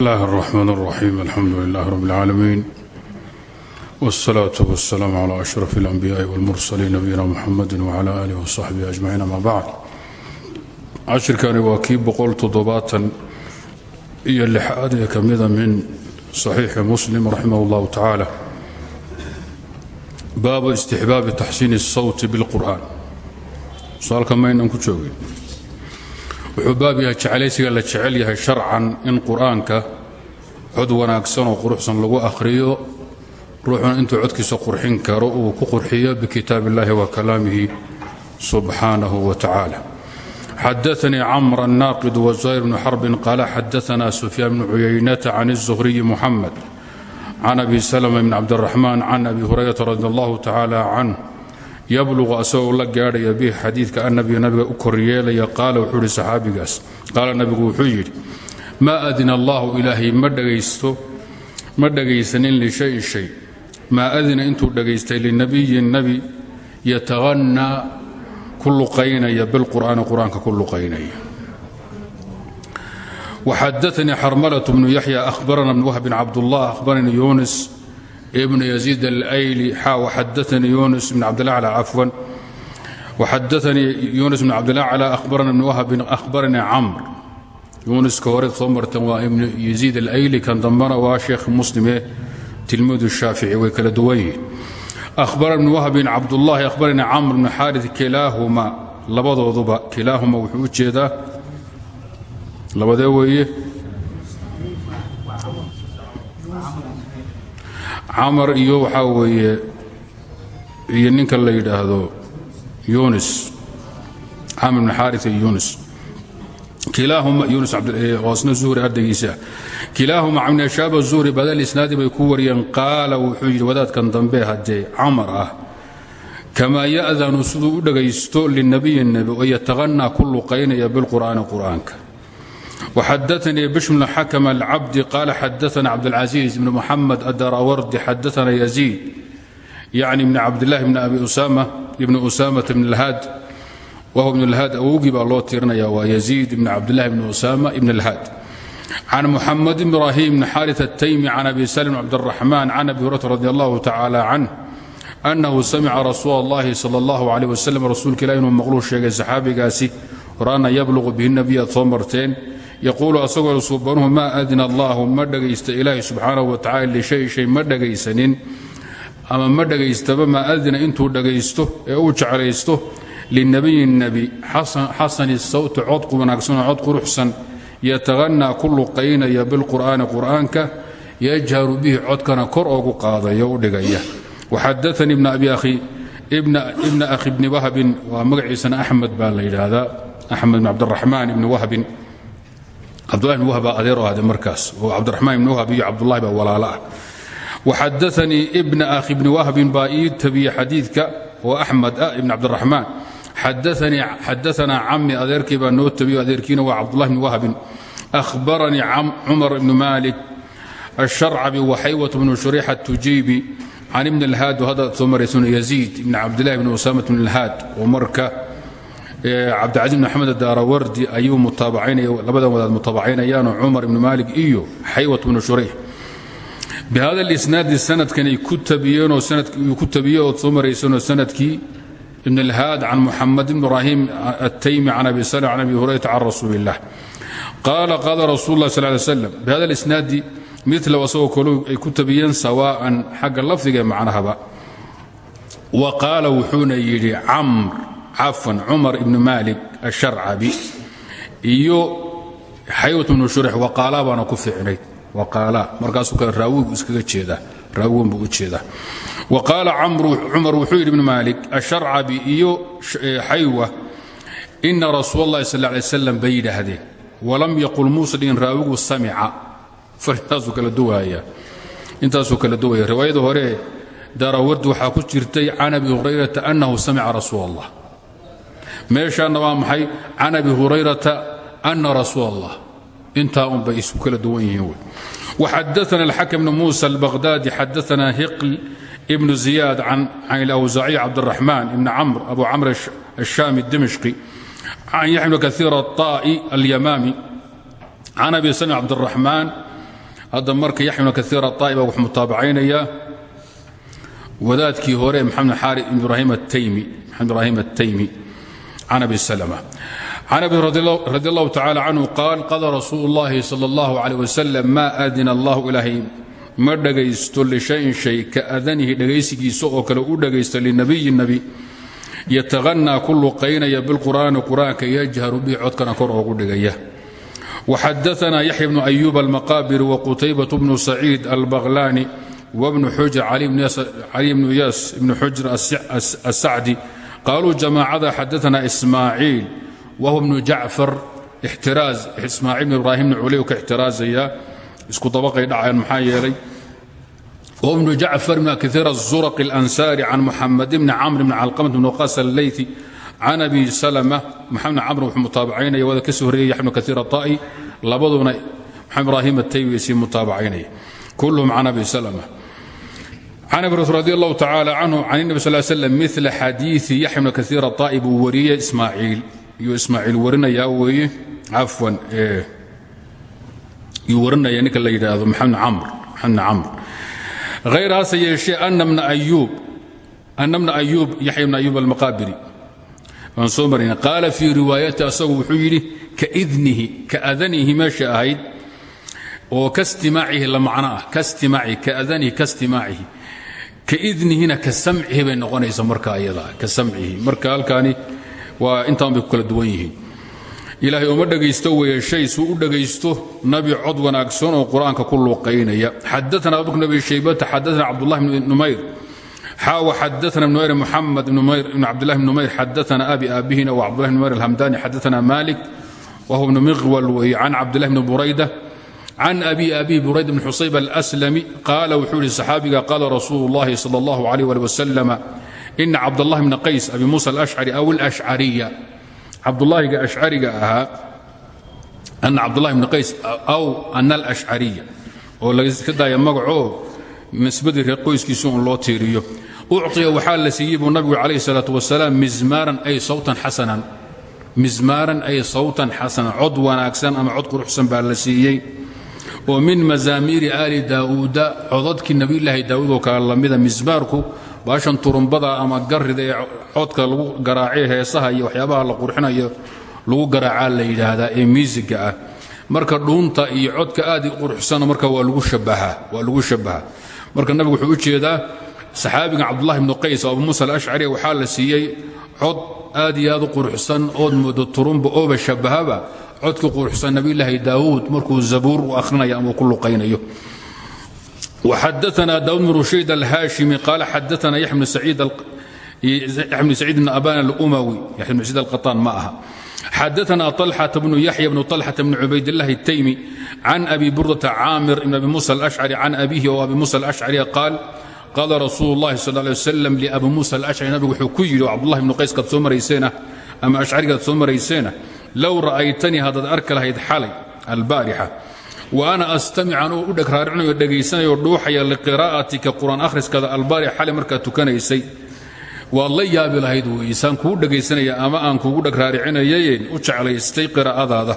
الله الرحمن الرحيم الحمد لله رب العالمين والصلاة والسلام على أشرف الأنبياء والمرسلين نبينا محمد وعلى آله وصحبه أجمعين أما بعد cashirkani waa kii boqol toddobaatan iyo lixaad ee ka mida min صaxiixi muslim raximah اllahu tacaala baabu istixbaabi taxsiini الsawti biاlqur'an saalka maynan ku joogin wuxuu baab yahay la jecel yahay sharcan in qur'aanka cod wanaagsan oo quruxsan lagu akhriyo ruuxuna intuu codkiisa qurxin karo uu ku qurxiyo bikitaab illaahi wa kalaamihi subxaanahu wa tacaala. Xadaanii camr annaaqid wazuhayr bnu xarbin qaala xadaana sufyaan bnu cuyaynata can الzuhriyi muxamed can abi salma bn cabdiraxmaan can abi hurayrata radi allahu tacaala canh yabluqu asagoo la gaadhaya bih xadiidka annabiga nabiga u koryeelaya qaala wuxuu ihi saxaabigaas. Qaala nabigu wuxuu yidhi maa adina allahu ilaahay ma dhagaysanin lishayin shay. Maa adina intuu dhagaystay linabiyin nebi yataqannaa ku luqaynaya bilqur'aani qur'aanka ku luqaynaya. Waxadaanii xarmalة bnu yaxya ahbarana bn wahbin cabdullah ahbaranii yunis bn yزيid اlayli xa وxadaanii yunis bn cabdاlأعlى cafwan وxadaanii yunis bn cabdاlأعlى ahbarana bn wahbin ahbaranii camr yuuniska hore soo marteen waa ibn yزيid اlayli kan dambana waa sheekh muslime tilmiidu الshaafici way kala duwan yihin ahbarana bn wahbin cabdullahi ahbaranii camr bn xaariث kilaahuma labadooduba kilaahuma wuxuu u jeedaa labadee weeye Camar iyo waxaa weeye iyo ninka la yidhaahdo yunis camr bn xaari iyo yunis. Oosna zuhri ardaygiisa kilaahuma ibn shaaba zuhri badal isnaadi bay ku wariyeen qaala wuxuu yidhi wadaadkan dambe haddee camar ah kamaa ya'danu siduu u dhagaysto linabiyi nebi oo yataqanaa ku luqaynaya bilqur'aani qur'aanka وxadaثnii bشr بن xakم الcabdi qala xadaثna cabdالcaزيiز بn mحamed adarawardi xadaثna يزيid yعni bn cabdالlah bn abi usama ibn usamaة bn اlhaad wahw bn اlhaad awogii baa loo tirinaya waa يزيid bn cabdالlah bn usama ibn اlhaad can muxamed ibrahim bn xariث الtaymi can abi slm cabdالرaحman can abi hurata radi اllah tacalى canh أnahu samca rasuul اllahi salى اllah عalيه waslm rasuulka ilah inuu maqluu sheegay saxaabigaasi horana yabluqu bihi nabiy aad soo marteen yaquulu asagoo suubanuhu maa adina allaahu ma dhagaysta ilaahi subxaanahu wa tacala lishay shay ma dhagaysanin ama ma dhagaystaba maa adina intuu dhagaysto ee uu jeclaysto linabiyi nebi xasani sawti cod wanaagsanoo cod quruxsan yataqannaa ku luqaynaya bilqur'aani qur'aanka yajharu bihi codkana kor oogu qaadaya u dhigaya. Waxadaanii ibna abi akhi ibna akhi bni wahbin waa magaciisana axmed baa la yidhaahdaa axmed bn cabdiraxmaan ibni wahbin cabdulahi ibn wahba adeer oo ahde markaas oo cabdiraxmaan ibni wahab iyo cabdulahi baa walaalo ah. Waxadaanii ibna akhi ibni wahbin baa ii tabiye xadiidka oo axmed ah ibn cabdiraxmaan xadaanaa cammi adeerkii baa noo tabiyo adeerkiina waa cabdulahi ibni wahbin ahbaranii cumar ibnu maalik asharcabi waxaywat bnu shurixa tujiibi can ibni اlhaad haddaad soo maraysano yaziid ibn cabdilahi bn usamat bn اlhaad oo marka cabdicaiz bn axmed daarawardi ayuu mutaabacanalabadan wadaad mutaabacaynayaan cumar ibnu maalik iyo xaywat bnu shurayx bihada lisnaadi sanadkanay ku tabiyeenoo sanaduu ku tabiye ood soo maraysanoo sannadkii ibn اlhaad can muxamed bn ibraahim ataymi can abi slm can abi hurayrata can rasuuli اllah qaala qaala rasuul lah sal ly slm bihada lisnaadi mila asagoo kalow ay ku tabiyeen sawaa'an xagga lafdiga ee macnahaba. Wa qaala wuxuuna yidhi camr cafwan cumar ibnu maalik asharcabi iyo xaywat bnu shurix waqaalaa baana ku fiicnayd waqaalaa markaasuu kale raawigu iskaga jeedaa raawigan buu u jeedaa. Wa qaala cumar wuxuu yidhi ibnu maalik asharcabi iyo xaywa ina rasuul اllahi sal lay slam bay yidhaahdeen. Walam yaqul muuslin raawigu samica. Intaasuu kala duwaya intaasuu kala duwaya riwaayada hore daarawardi waxaa ku jirtay can abi hurayrata annahu samica meeshaanna waa maxay can abi hurayrata ana rasuul allah intaa un bay isu kala duwan yihiin wey waxadaana alxakm bn muusa albaqhdaadi xadaana hiql ibnu ziyaad can alawsaaciy cabdiraxmaan ibni camr abu camr ashaami dimishqi can yaxya bn kaiir aلطaa'i alyamaami can abi salm cabdiraxmaan hadda marka yaxya ibnu kaiir aطaa'iba wuxuu mutaabacaynayaa wadaadkii hore maxamed xaari ibrahim ataymi maxamed ibraahim ataymi can abi salma can abi radi allahu tacala canhu qaal qala rasuulu اllahi salى اllahu عalيه wasalam ma adina allahu ilaahay ma dhagaysto lishayin shay ka adanihi dhagaysigiisa oo kale u dhagaysta linabiyi nebi yatahanaa ku luqaynaya bilqur'aani qur'aanka yajharu bihi codkana kor oogu dhigaya وxadaثna yaxya bnu أyuub almaqaabiri وqutaybaة bnu saciid albaqlani wbnu xujr cali bnu yaas bnu xujr الsacdi qaaluu jamaacada xadaana ismaaciil wahu bnu jacfar ixtiraaimaaiil bn ibraahimna culey ka ixtiraazaya isku dabaqay dhaceen maxaa yeelay wahu bnu jacfar bn kaiir azuraq اlansaari can muxamed bni camr bn calqamat bn waqaas alleyثi can abi salma maxamed camr wuxuu mutaabacaynaya wada ka soo horreeyay yaxbnu kaiir ata'i labaduna maxamed ibraahim ataywi sii mutaabacaynaya kulluhum can abi salma can abi hurayra radi allahu tacaala canhu can nabi sal slam mila xadiii yaxya bna kaiir aa'i buu wariyey ismaaciil. Yuu ismaaciil warinayaa weeye. Cafwan yuu warinaya ninka la yidhaahdo maxamed camr maxamedna camr. Hayraase yeeshee ana bna ayuub ana bna ayuub yaxya bna ayuub almaqaabiri waan soo marayna qaala fii riwaayati asagu wuxuu yidhi kaidnihi kaadanihi meesha ahayd oo kastimaacihi la macno ah. Kastimaacihi kaadanihi kastimaacihi kaidnihina ka samcihi bay noqonaysa marka ayadaa ka samcihi marka halkaani waa intaan bay ku duwan yihiin. Ilaahay uma dhegaysto weeye suu u dhegaysto nabi cod wanaagsan oo qur'aanka ku luuqaynaya. Xadaana abubakr nabi shaybata xadaana cabdullahi bn numayr. Xaaw xadaana bn numayr muxamed bn cabdillahi bn numayr xadaana abi aabihina wa cabdullahi bn numayr alhamdani xadaana malik wahuwa bnu miqwal weeye can cabdillahi bni burayda can abi abihi burayda bn xusayb alslami qaala wuxuu yihi saxaabiga qaala rasuulu llahi sal allahu alayh ali wasalama ina cabdاllahi bna qays abi musa alashcari aw alashcariya cabdulaahiga ashcariga ahaa ana cabdullahi bna qays aw ana alashcariya oo laska daaya magacoo nisbadii reer qoyskiisu un loo tiiriyo ucطiya waxaa la siiyey buu nabigu calayh الsalaaة wasalaam mizmaaran ay sawtan xasanan mizmaaran ay sawtan xasanan cod wanaagsan ama cod quruxsan baa la siiyey oo min mazaamiiri aali daa'uuda codadkii nebiyulaahi daa'uud oo kale lamida mismaarku baashan turumbada ama garrida ee codka lagu garaacay heesaha iyo waxyaabaha la qurxinayo lagu garaacaa la yidhaahdaa ee miisiga ah. Marka dhuunta iyo codka aad i quruxsana marka waa lagu shabahaa marka nabigu wuxuu u jeedaa saxaabiga cabdullahi bnu qays oo abu muusa alashcari waxaa la siiyey cod aad iyo aad u quruxsan ood moodo turumba ooba shabahaba codkii quruxsan nabiyulaahi daawuud markuu zabuur u akhrinayo ama uu ku luqaynayo وxadثna dاud بن رشيد الhاشhمي قال xadثna يحيى بن سعيid بن أbان الأmوي يحيى بن سعيid القطان ma aha xadثna طلحة بن يحيى بن طلحة بن عubayd اللh التyمي عن أbي بردة cاamر بن أbي موسى الأشعري عن أbيه وأbي موسى الأشعري قال qاla رasuul الlahi صلى اه عليه وسلم لأbي موسى الأشعري nabigu wuxuu ku yidhi cبدالله بن qayskaad soo marayseena ama أشcarigaad soo marayseena low ra'aytanii haddaad arki lahayd xalay albaarixa wa ana astamic anuu u dheg raaricinayo dhegaysanayoo dhuuxaya liqiraa'atika qur'aan akhriskada albaari xali markaad tukanaysay waad la yaabi lahayd weysaan kuu dhegaysanaya ama aan kuugu dheg raaricinayayeen u jeclaystay qiraa'adaada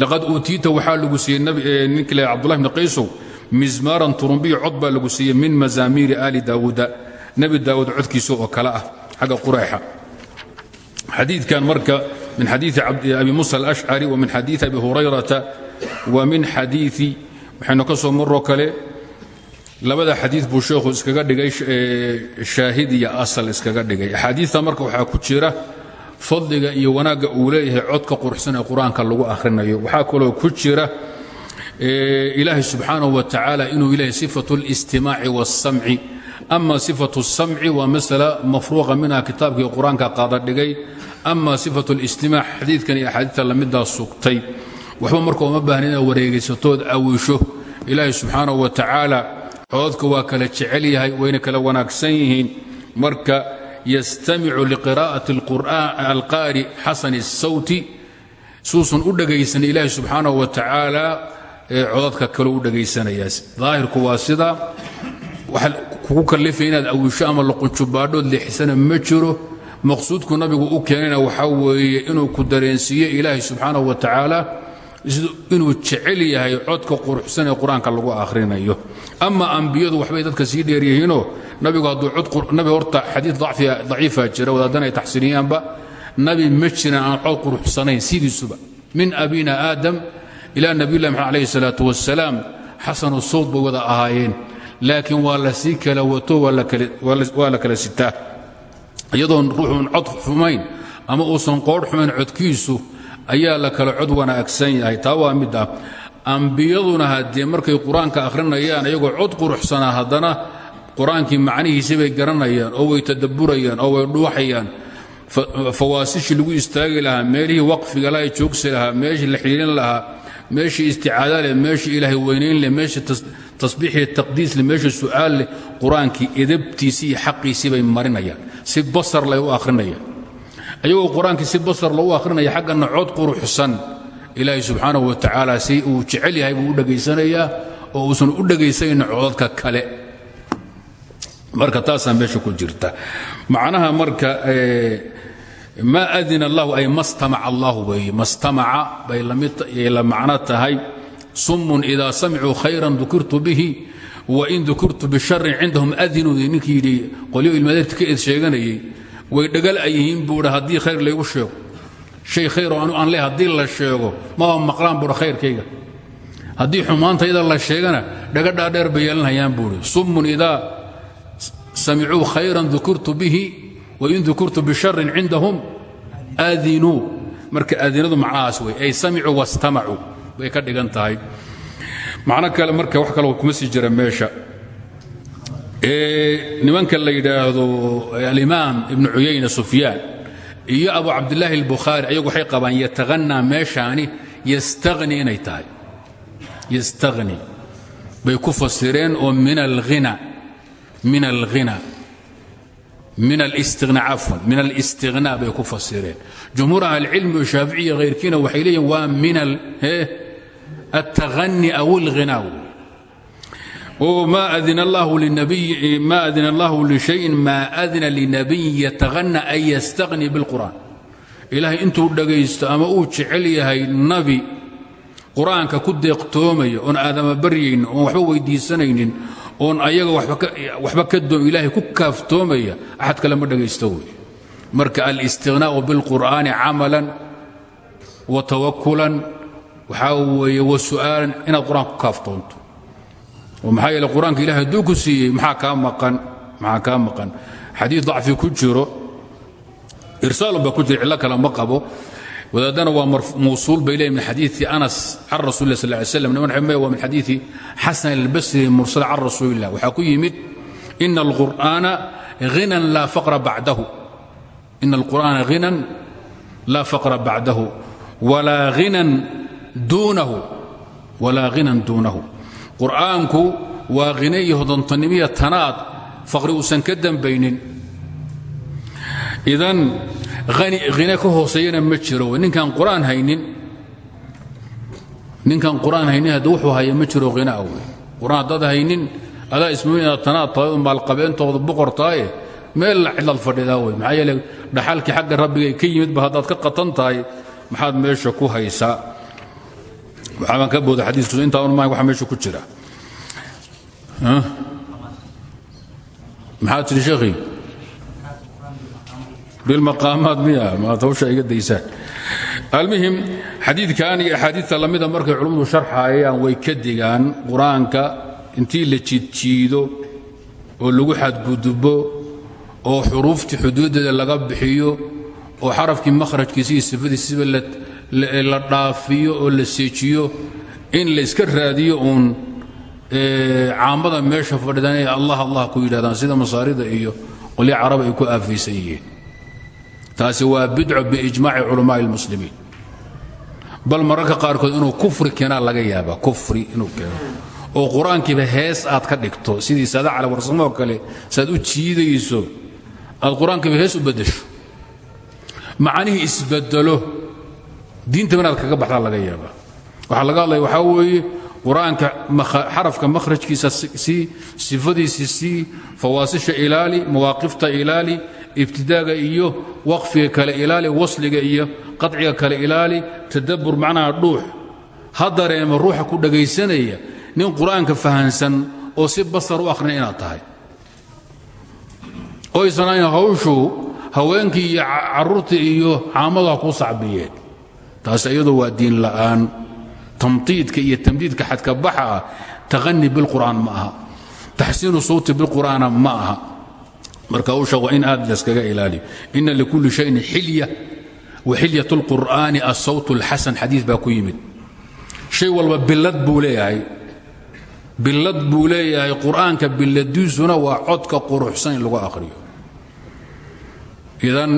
laqad uutiita waxaa lagu siiyey ninkii le cabdullahi bni qaysow mismaaran turumbiyo cod baa lagu siiyey min mazaamiiri aali daawuuda nebi daawuud codkiisa oo kale ah xagga qurayxa xadiidkan marka min xadiii abi musa alashcari wa min xadiii abi hurayrata wa min xadiii waxaynu ka soo maroo kale labada xadii buu sheekhu iskaga dhigay shaahid iyo asal iskaga dhigay axaadiita marka waxaa ku jira fadliga iyo wanaagga uu leeyahay codka quruxsan ee qur-aanka lagu akhrinayo waxaa kaloo ku jira ilaahay subxaanahu wa tacaala inuu ilahay sifatu اlistimaaci waاsamci ama sifatu الsamci waa masala mafruuqa minha kitaabkii qur-aanka qaada dhigay ama sifatu اlistimaac xadiidkan iyo axaadiita lamidaa sugtay waxba marka uma baahna inaad wareegaysatood awisho ilaahay subxaanahu wa tacaala cododka waa kala jecel yahay wayna kala wanaagsan yihiin marka yastamicu liqiraa'ati alqaari xasani الsawti suusan u dhegaysan ilaahay subxaanahu wa tacaala codadka kaleu u dhegaysanayaa daahirku waa sida waxa kugu kallifaya inaad awisho ama laqunjubaadhood leexisana ma jiro maqsuudku nabigu u keenayna waxaa weeye inuu ku dareensiiyo ilaahay subxaanahu wa tacaala inuu jecel yahay codka quruxsan ee qur'aanka lagu akhrinayo ama ambiyadu waxbay dadka sii dheeryihiinoo nabigu hadduu nabi horta xadiid daciifa jira wadaadana ay taxsiiniyaanba nabi ma jiran aan cod quruxsanayn sidiisuba. Min abina aadam ilaa nabiyullahi maxamed alayhi salaatu wasalaam xasanu sawd bay wada ahaayeen. Laakiin waa la kala wato waa la kala sitaa iyadoon ruuxuun cod xumayn ama uusan qoodh xumayn codkiisu ayaa la kala cod wanaagsan yahay. Taa waa mid ah. Ambiyaduna haddee markay qur'aanka akhrinayaan iyagoo cod quruxsanaa haddana qur'aankii macnihiisi bay garanayaan oo way tadabburayaan oo way dhuuxayaan. Fawaasishii lagu istaagi lahaa meelihii waqfiga laha joogsi lahaa meeshii la xidhiirin lahaa meeshii isticaada leh meeshii ilaahay weynayn leh meeshii tasbiixii taqdiis leh meeshii su'aal leh qur'aankii edabtiisii iyo xaqiisii bay marinayaan. Si basar lay u akhrinayaan. Ayagoo qur'aankii si basar lou akhrinaya xaggana cod quruxsan ilaahay subxaanahu wa tacaala si uu jecel yahay buu u dhegaysanayaa oo uusan u dhegaysanaynin codadka kale. Marka taasaa meesha ku jirta. Macnaha marka ma adina allahu ay mastamaca allahu weeye mastamaca bay la macno tahay summun idaa samicuu khayran dukirtu bihi wain dukirtu bisharin cindahum adinuu ninkii yidhi qolyo ilmadeerta ka eed sheeganayay way dhagal ay yihiin buuhi haddii khayr laygu sheego shay khayr oo aan le haddii la sheego maba maqlaan buuhi khayrkayga. Haddii xumaantayda la sheegana dhagadhaa dheer bay yeelanayaan buuhi summun idaa samicuu khayran dukirtu bihi wain dukirtu bisharin cindahum adinuu. Marka adinadu macnahaas wey ay samicuu wastamacuu bay ka dhigan tahay. Macno kale marka wax kale kuma sii jira meesha. Nimanka la yidhaahdo alimaam ibnu cuyayna sufyaan iyo abu cabdilaahi albukhaari ayagu waxay qabaan yatahanaa meeshaani yastahni inay tahay. Bay ku fasireen oo min alghina min alghina min alistighna cafwan min alistighna bay ku fasireen. Jumhuur ahlicilmi oo shaaficiya hayrkiina waxay leeyihiin waa min altahani aw alghina ma adina allahu lishayin maa adina linabiyin yatahanna an yastahni bilqur'an ilaahay intuu dhagaysto ama uu jecel yahay nabi qur'aanka ku deeqtoomaya oon aadama baryaynin oon waxba weydiisanaynin oon ayaga waxba ka doom ilaahay ku kaaftoomaya axad kale ma dhagaysto wey marka bilqur'aani camalan wa tawakulan waxaa weeye wa su'aalan inaad qur'aanka ku kaaftoonto oo maxaa yeele qur'aanka maxaa kaa maqan? Maxaa kaa maqan? Xadiid dacfi ku jiro. Irsaalun baa ku jira cillo kale ma wadaadana waa mawsuul bay min xadiidi anas can rasuuli lah sal ly slam ximaya waa min xadiidi xasan albasri mursal can rasuulillah. Waxaa ku yimid ina alqur'aana ghinan laa faqra bacdahu. Ina alqur'aana ghinan laa faqra bacdahu. Walaa ghinan duunahu walaa ghinan duunahu. Qur'aanku waa khine iyo hodontonimiya tanaad faqri uusan ka dambaynin. Idan hine ka hooseeyana ma jiro ninkaan qur'aan haynin. Ninkaan qur'aan haynin hadda wuxuu haya ma jiro hina wey qur'aan haddaad haynin adaa ismumin inaad tanaad tahay oo maalqabeentooda boqor tahaye meel la cidlaad fadhidaa wey maxaa yeele dhaxalkii xagga rabbiga ka yimidba haddaad ka qatan tahay maxaad meesha ku haysaa waxaabaan ka booda xadiisku intaa un mahay waxa meesha ku jira. Maxaad tidhi sheekhii bilmaqaamaat miya maad hawsha iga daysaan almuhim xadiidkan iyo axaadiidta lamida markay culummadu sharxaayaan way ka digaan qur'aanka intii la jiidjiido oo lagu xadgudubo oo xuruuftii xuduuddeeda laga bixiyo oo xarafkii makhrajkiisa iyo sifadiisiba la dhaafiyo oo la seejiyo in la iska raadiyo uun caamada meesha fadhidan ee allah allah ku yidhahdaan sida masaarida iyo qolya carab ay ku aafaysan yihiin. Taasi waa bidco biijmaaci culamaai lmuslimiin bal mararka qaarkood inuu kufri keenaa laga yaaba kufri inuu keeno. Oo qur'aankiiba hees aad ka dhigto sidii saada cala warsamoo kale saaad u jiidayso aad qur'aankiiba hees u beddesho. Macnihii isbedelo diintaba inaad kaga baxdaa laga yaaba. Waxaa laga hadlaya waxaa weeye qur'aanka xarafka makhrajkiisa sii sifadiisi sii fawaasisha ilaali mawaaqifta ilaali ibtidaaga iyo waqfiga kale ilaali wasliga iyo qaciga kale ilaali tadabbur macnaha dhuux ha dareemo ruuxa ku dhagaysanaya nin qur'aanka fahansan oo si basar u akhrina inaad tahay. Oysan hawshu haweenkii iyo carruurtii iyo caamadu ha kuu sacbiyeen taas iyadu waa diin la'aan. Tamtiidka iyo tamdiidka xadka baxa ah taqani bilqur'aan ma aha. Taxsiinu sawti bilqur'aana ma aha. Marka hawsha waa in aad layskaga ilaaliyo ina likulli shayin xilya wa xilyat اlqur'aani asawt اlxasan xadiis baa ku yimid. Shay walba billad buu leeyahay. Billad buu leeyahay qur'aanka billadiisuna waa codka quruxsan in lagu akhriyo idan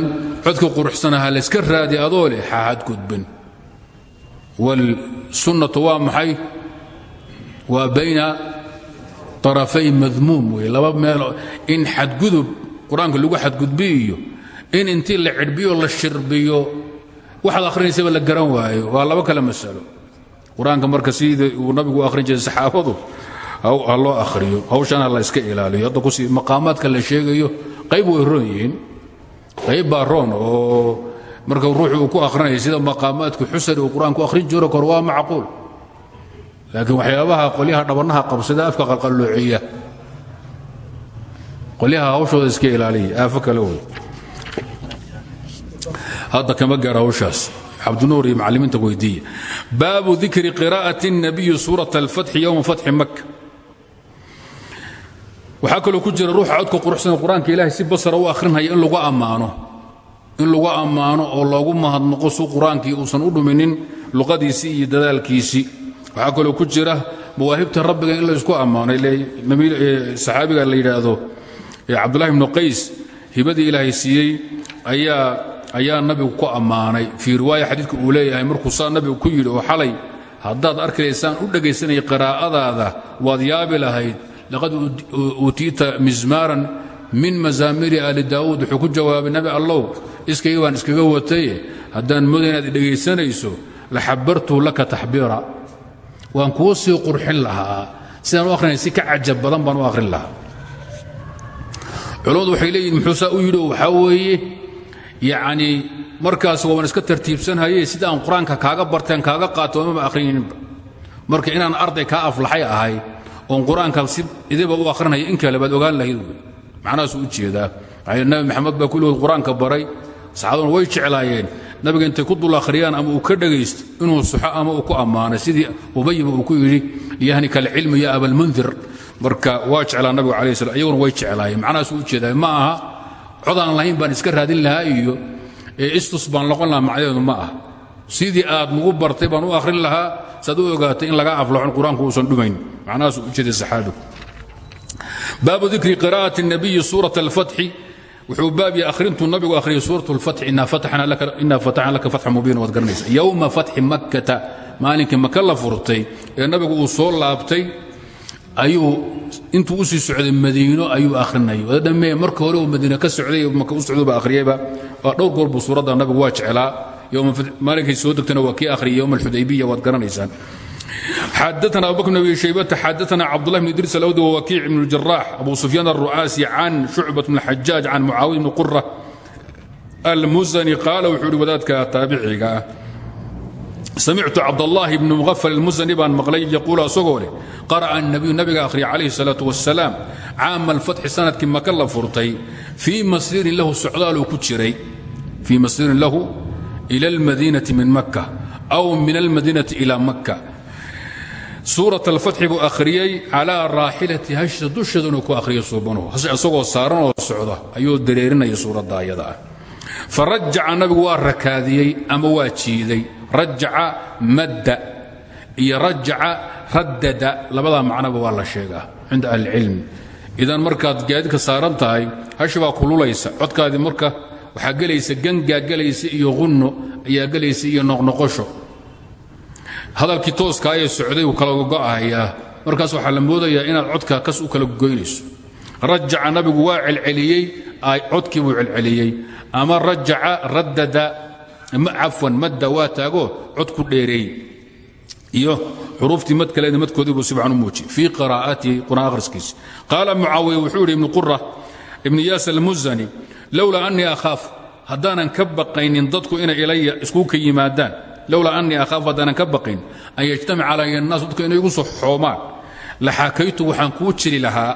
codka quruxsana ha layska raadi adoo leh xaxadgudbin wاlsunnatu waa maxay? Waa bayna طarafay madmuum wey laba in xadgudub qur'aanka lagu xadgudbi iyo in intii la cidhbiyo la shirbiyo waxaad ahrinaysaba la garan waayo waa laba kale masalo. Qur'aanka marka sidii uu nabigu u akhrin jiray saxaabadu ha loo akhriyo hawshana la iska ilaaliyo hadda ku sii maqaamaadka la sheegayo qayb way qayb baa roon oo marka ruuxu uu ku akhrinaya sida maqaamaadku xusari uu qur-aan ku akhrin jiro kor waa macquul laakiin waxyaabaha qolyaha dhabannaha qabsada afka qalqallooceeya qolyaha hawshooda iska ilaaliya aafo kale wey hadda kama gaara hawshaas cabdinuur iyo macallimiinta weydiiya baabu dikri qiraa'ati الnabiyi suuraة اlfatxi yowma fatxi maka waxaa kaloo ku jira ruuxa codka quruxsan qur'aanka ilaahay si basara u akhrinhaya in lagu ammaano. In lagu ammaano oo loogu mahadnaqo su qur'aankii uusan u dhuminin luqadiisii iyo dadaalkiisii waxaa kaloo ku jira mawaahibta rabbiga in laysku ammaano saxaabiga la yidhaahdo cabdullahi ibnu qays hibadii ilaahay siiyey ayaa nabigu ku ammaanay. Fii riwaaya xadiidka uu leeyahay markuu saa nabigu ku yidhi oo xalay haddaad arkaysaan u dhegaysanaya qiraa'adaada waad yaabi lahayd laqad uutiita mizmaaran min mazaamiri aali daa'uud wuxuu ku jawaabay nabi allow iskayga baan iskaga wataye haddaan mooda inaad idhegaysanayso la xabartuu laka taxbiira waan kuu sii qurxin lahaa sidaan u akhrinay si ka cajab badan baan u akhrin lahaa culammadu waxay leeyihiin muxuu saa u yidhi waxaa weeye yacnii markaas waaban iska tartiibsanhaye oon qur'aanka si idiba u akhrinaya in kale baad ogaan lahayd wey macnahaasuu u jeedaa. Nabi maxamed baa kulligood qur'aanka baray. Saxaabaduna way jeclaayeen. Nabiga intay ku dul akhriyaan ama uu ka dhegaysto inuu suxo ama uu ku ammaanay sidii ubayba uu ku yidhi liyahnika alcilmu ya abalmundir marka waa jeclaa nabigu alai slam iyaguna way jeclaayeen. Macnahaasuu u jeedaa ma aha cod aan lahayn baan iska raadin lahaa iyo istus baan noqon lahaa ma ah sidii aad nagu bartay baan u akhrin lahaa saad u ogaatay in laga aflaxon qur-aanku uusan dhumayn macnahaasuu u jeeday saxaabigu baabu dikri qira'ati الnabiyi suuraة اlfatxi wuxuu baab yahay akhrintuu nabigu akhriyay suuraة اlfatxi inaa fataxna laka fatxa mubiina waad garanaysa yowma fatxi makkata maalinkii maka la furtay ee nabigu uu soo laabtay ayuu intuu u sii socday madiino ayuu akhrinayay wada dhammee marka hore uu madiine ka socday maka u socdoba akhriyayba waa dhowr goor buu suuradda nabigu waa jeclaa maalinkay soo degtana waa kii ahriyay yowma alxudaybiya waad garanaysaan xadana abu bakr abi shaybata xadana cabdullah bn idriis alawdi wawakiic ibn jaraax abu sufyaan aلru'aasi can shucbat bn xajaaj can mucaawiya bni qura almuzani qaala wuxuu ihi wadaadka taabiciga ah samictu cabdallaahi bni muqafal almusani baan maqlay yaquulu asagoo leh qara'a annabiyu nabiga akhriya calayhi salaatu wasalaam caama alfatxi sannadkii maka la furtay fii masiirin lahu socdaaluu ku jiray fii masiirin lahu ila almadiinati min makka aw min almadiinati ila makka suurat alfatxi buu akhriyey calaa raaxilati hashta dusheeda inuu ku akhriyay suubanuhu isagoo saaran oo socda ayuu dareerinaya suuradda ayada ah farajaca nabigu waa rakaadiyey ama waa jiiday rajaca madda iyo rajaca raddada labadaa macnoba waa la sheegaa cinda ahlicilmi idan markaad waxaa gelaysa gangaa gelaysa iyo qunno ayaa gelaysa iyo noqnoqosho. Hadalkii tooskaa ee socday uu kala go'ahayaa. Markaas waxaa la moodayaa inaad codka kas u kala goynayso. Rajaca nabigu waa celceliyey codkii buu celceliyey. Ama rajaca raddada cafwan madda waa taagoo cod ku dheereey iyo xuruuftii mad kaleeda madkoodii buu sibcan u muujiyey fii qur'aan akhriskiisi qaala mucaawiya wuxuu yidhi ibnu qura ibnu yaas almuzani lowlaa annii akhaafu haddaanan ka dadku inay ilaya isku ka yimaadaan. Lowlaa anii akhaafu haddaanan ka baqin an yajtamic calaya annaas dadku inay igu soo xoomaan. Laxakaytu waxaan kuu jiri lahaa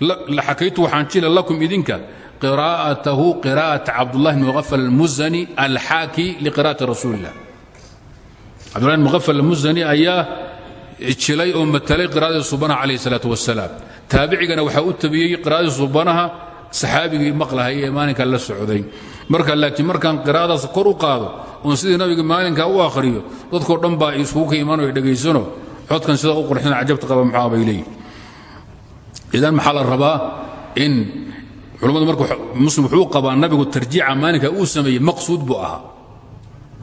laxakaytu waxaan jiri lakum idinka qiraa'atahu qiraa'ata cabdullahi bn muqafal almuzani alxaaki liqiraa'ati rasuuli illah cabdullahi bn muqafal almuzani ayaa jilay oo matalay qiraa'adii subanaha calayh salaatu wasalaam taabicigana u tabiyey qiraa'adii subanaha saxaabigii maqlahay ee maalinka la socday. Marka laakiin markaan qiraa'adaas kor u qaado oon sidii nabiga maalinka u akhriyo dadkoo dhan baa ka imaanoo dhegaysano codkan sida u qurxin cajabta qaba maxaa bay idan maxaa la in culammadu marka muslim wuxuu qabaa nabigu tarjiica maalinka uu sameeyey maqsuud buu ahaa.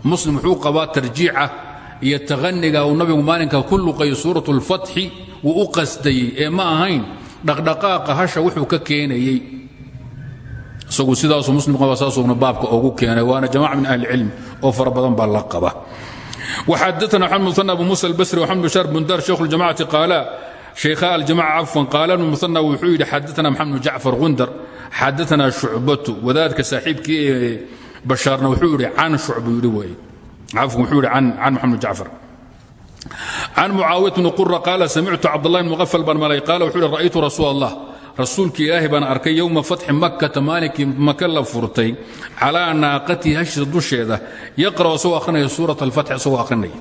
Muslim wuxuu qabaa tarjiica iyo takhaniga uu nabigu maalinka ku luqayo suurat اlfatxi wuu u ee ma ahayn dhaqdhaqaaqa hasha wuxuu ka keenayey isagu sidaasuu muslim qaba saasuuna baabka ugu keenay waana jamaca min ahli cilm oo fara badan baa la qaba وxadثna محمد مثنى أبو موسى البسري وحمد بشار بندار شيخ الجماعة قالا شيخاء الجماعة عفوا قال المثنى wuxuu yidhi xadثna محمد جعفر غندر xadثna شhuعبة wadaadka saaxiibkii bashaarna wuxuu yidhi can shucb yidhi wey cafwan wuxuu yidhi can محمد جعفر can mucaawiyaة بن qura qaala samictu cabdالlah بن مغفل baan malay qaala wuxuu yidhi ra'aytu rasuul الlah rasuulka ilaahi baan arkay yowma fatxi makkata maalinkii maka la furtay calaa naaqatihi hashisa dusheeda yaqra'u isagoo akhrinaya suurat alfatxi isagoo akhrinaya.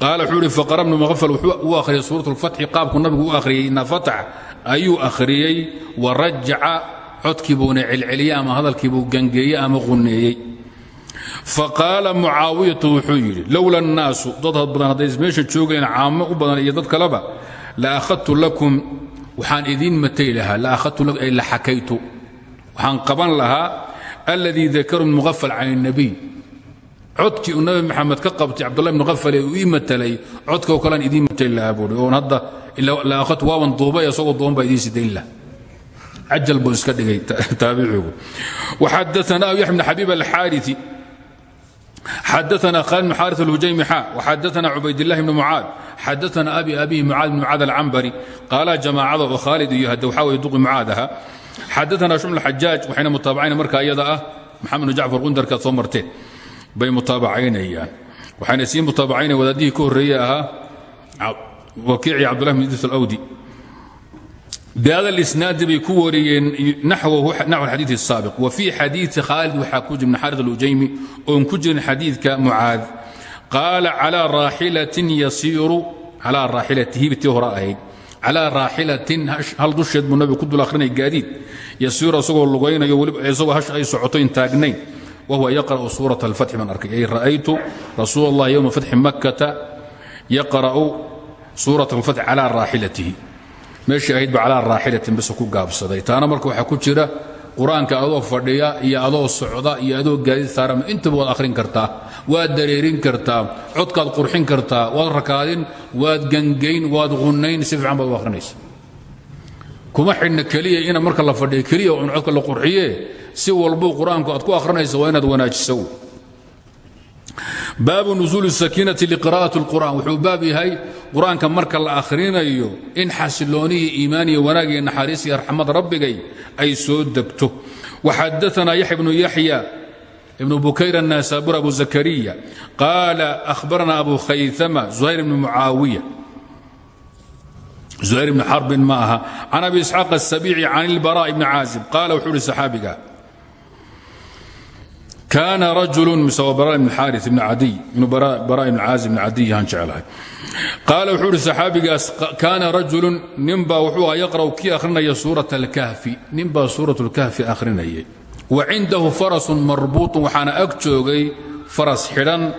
Qaala wuxuu faqara bnu maqfal wuxuu u akhriyay suurat alfatxi qaabku nabigu u akhriyey ina fatax ayuu akhriyey wa rajaca codkiibuuna celceliyey ama hadalkiibuu gangeeyey ama qunneeyey faqaala mucaawiyatu wuxuu yidhi lowla annaasu dad had badan meesha joogeen caamo u badan iyo dad kaleba la akhadtu lakum waxaan idiin matay lahaa la xakaytu. Waxaan qaban lahaa alladii dakaru muqafal can اnabiy codkii uu nabi maxamed ka qabtay cabdullah ibn qafale uu ii matalay codkoo kalean idiin matali lahaa buui oon hadda laahatu waaban duuba isagoo doon baa idiin sidayn laha cajal buu iska dhigay taabicigu waxadaana aw yaxmd xabiib alxaariثi xadaana khaalid bn xaariث alhujaymi xa waxadaana cubaydillahi bn mucaad xadaana abi abihi mucaad bn mucaad alcambari qaala jamaacada oo khaalid iyo hadda waxaa weye duqi mucaad aha xadaana shuml xajaaj waxayna mutaabacayn marka iyada ah maxamed bn jacfar qundarkaad soo marteen bay mutaabacaynayaan waxayna sii mutaabacaynaya wadaadihii ka horreeye ahaa wakiicii cabdullahi bn idris alawdi bhada isnaadi bay ku wariyeen naxwahu naxw xadii saabiq wa fii xadiii khaalid waxaa ku jibna xarid alujaymi oon ku jirin xadiidka mucaad qaala calaa raaxilatin yasiiru calaa raaxilatihi tii hore ahayd calaa raaxilatin hal dusheed buu nabigu ku dul ahrinaya gaadiid yasiiru isagoo lugaynayo weliba isagoo hash ay socotoyn taagnayn wahuwa yaqra'u suurata alfatxi baan arkay ay ra'aytu rasuul allahi yowma fatxi makkata yaqra'u suurat alfatxi calaa raaxilatihi meeshii ahayd ba calaa raaxilatin bas ku gaabsaday. Taana marka waxaa ku jira qur'aanka adoo fadhiya iyo adoo socda iyo adoo gaadiid saarama intaba waad akhrin kartaa waad dareerin kartaa codkaad qurxin kartaa waad rakaadin waad gangayn waad qunnayn si fiican baad u akhrinaysa. Kuma xidhna keliya ina marka la fadhiyo keliya un codka la qurxiye si walbuu qur'aanku aad ku akhrinaysa waa inaad wanaajiso baabu nusuul اsakiinati liqira'ati اlqur'an wuxuu baab yahay qur'aanka marka la akhrinayo in xasiloonihii iimaaniya wanaagiiyo naxariis iyo raxmad rabbigay ay soo degto. Waxadaanaa yaxya bnu yaxya ibnu bukayr annasaabur abu zakariya qaala ahbarana abu khayama uhayr bnu mucaawiya uhayr bnu xarbin ma aha. Can abi isxaaq asabiici can ilbara ibni caazib qaala wuxuu ihi saxaabiga kaana rajulu mise waa bara ibn xaari ibn cadiy ibnu bara ibn caazib ibn cadiy aan jeclahay qaala wuxuu ihi saxaabigaas kaana rajulun ninbaa wuxuu aha yaqra'u kii akhrinaya suurat alkahfi ninbaa suurat اlkahfi akhrinayay wa cindahu farasun marbuutun waxaana ag joogay faras xidhan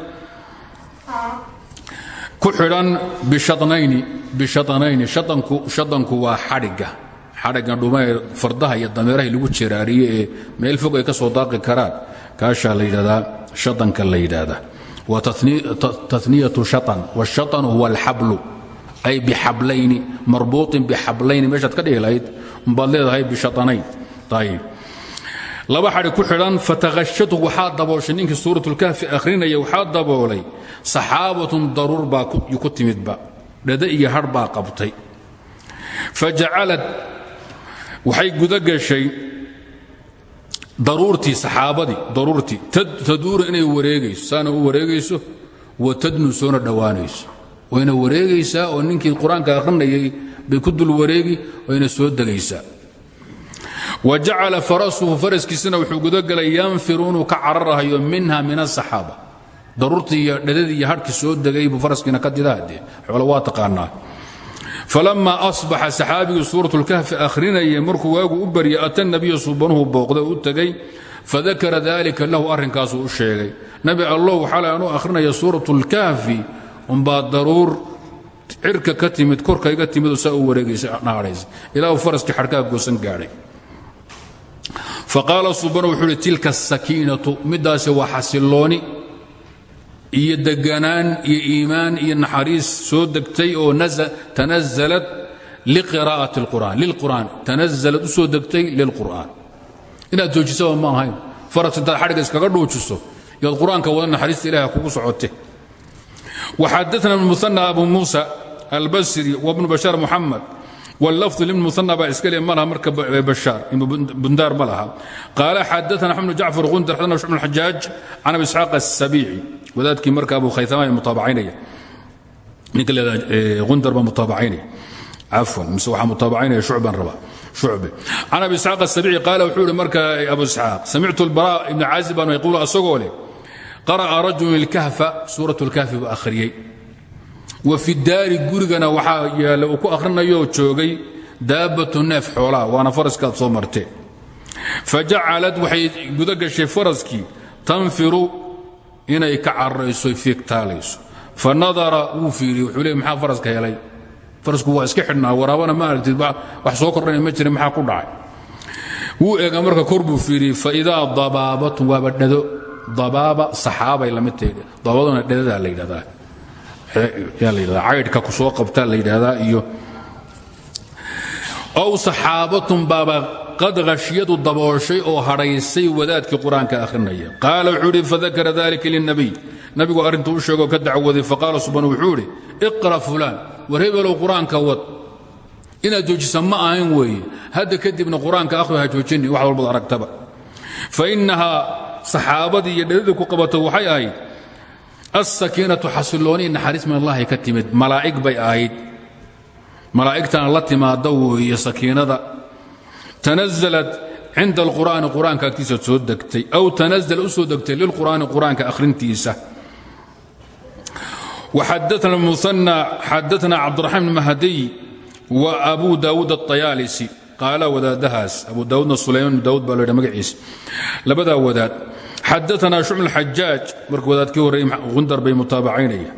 ku xidhan bishaطnayni bishaطnayni shaطanku waa xadhigga xadhigga dhumae fardaha iyo dameeraha lagu jeraariye ee meel fog ay ka soo daaqi karaan kaashaa la yidhahdaa shatanka la yidhaahdaa wa taniyatu shatan washatan huwa alxablu. Ay bixablayni marbuuطin bixablayni meeshaad ka dhihi lahayd umbaad leedahay bishatanayn. Ayib laba xadhi ku xidhan fatahashatu waxaa dabooshay ninkii suuratlkahfi akhrinaya waxaa daboolay saxaabatun daruur baa ku timidba dhada iyo har baa qabtay. Fa jacalat waxay gudagashay daruurtii saxaabadii daruurtii taduuru inay wareegayso saana u wareegayso watadnu soona dhowaanayso wayna wareegaysaa oo ninkii qur'aanka akhrinayay bay ku dul wareegi wayna soo degaysaa. Wa jacala farasuhu faraskiisana wuxuu gudagelay yanfiru inuu ka cararahayo minha min asaxaaba daruurtii iyo dhadadii iyo hadhkii soo degay buu faraskiina ka didaade xoolo waa taqaanaa falamaa asbaxa saxaabigii suurat lkahfi akhrinayay markuu waagu u baryay ata nabiya suubanuhu booqday u tegay fadakara dalika lahu arrinkaasuu u sheegay. Nabi allow xalay anuu akhrinaya suurat lkahfi umbaa daruur cirka ka timid korkayga timidoo saa u wareegaysa naadhaysa ilaa faraskii xadhkaa goosan gaadhay. Faqaala subanu wuxuu uhi tilka asakiinatu waa xasillooni iyo deganaan iyo iimaan iyo naxariis soo degtay oo tanazalad liqiraa'ati اlqur'an lilqur'aan tanazalad u soo degtay lilqur'aan inaad joojisaba ma ahayn. Faras intaad xadhigga iskaga dhuujiso. Yoad qur'aanka wada naxariista ilaah kugu socote. Waxadatna bn musanna abu muusa albasri wabnu bashar muxamed wlafظ lbn baa iska le malha marka bashaar bundaar ma laha. Qaala xadaana xamd jacfar qundar xadana shub xajaaj can abi isxaaq asabiici wadaadkii marka abu khayama ee mutaabacaynaya ninka leeda qundar baa mutaabacaynaya cafwan mise waxaa mutaabacaynaya shucban raba shucbe. Can abi isxaaq asabiici qaala wuxuu yihi marka abu isxaaq samictu lbara ibni caazib baan yaquulu asagoo leh qara'a rajulu ilkahfa suurat اlkahfi buu akhriyey wa fi daari gurigana waxaa yaalla uu ku akhrinayooo joogay daabbatu neef xoolaa waana faraskaad soo marteen fa jacalad waxay guda faraskii tanfiru inay ka cararayso fiigtaalayso fa nadara wuu fiiriyey wuxuu maxaa faraska helay? Farasku waa iska xidhnaa waraabana ma aragtid wax soo kordhanaya ma jirin maxaa ku dhacay? Wuu eega marka kor buu fa idaa dabaabatun waaba dhado dabaaba saxaabay tahay la yaa la yidhahdaa caydhka ku soo qabtaa la iyo ow saxaabatun baaba qad khashiyadu dabooshay oo hadhaysay wadaadkii qur'aanka akhrinaya. Qaala wuxuu idhi fadakara dalika lilnabiy nabigu arrintuu u sheegoo ka dacwaday faqaala subanu wuxuu idhi iqra fulaan war hebelow qur'aanka wad inaad joojisa ma ahayn weeye. Hadda kadibna qur'aanka akhri ha joojini wax walbaad aragtaba. Fa innahaa saxaabadii iyo qabato waxay ahayd aلsakiinatu xasilooni naxariis min allahi ka timid. Malaa'ig bay ahayd. Malaa'igtana la timaado weeye sakiinada tanazalat cinda alqur'aani qur'aanka agtiisa soo degtay. Aw tanazal u soo degtay lilqur'aani qur'aanka akhrintiisa. Waxadaana muana xadaana cabdiraxmaan bn mahdiy wa abu daawuud aطayaalisi qaala wadaadahaas abu daawuudna sulayman bn daawud baa lo yidha magaciisa. Labadaa wadaad xadaana shuml xajaaj markii wadaadkii horrey gundar bay mutaabacaynaya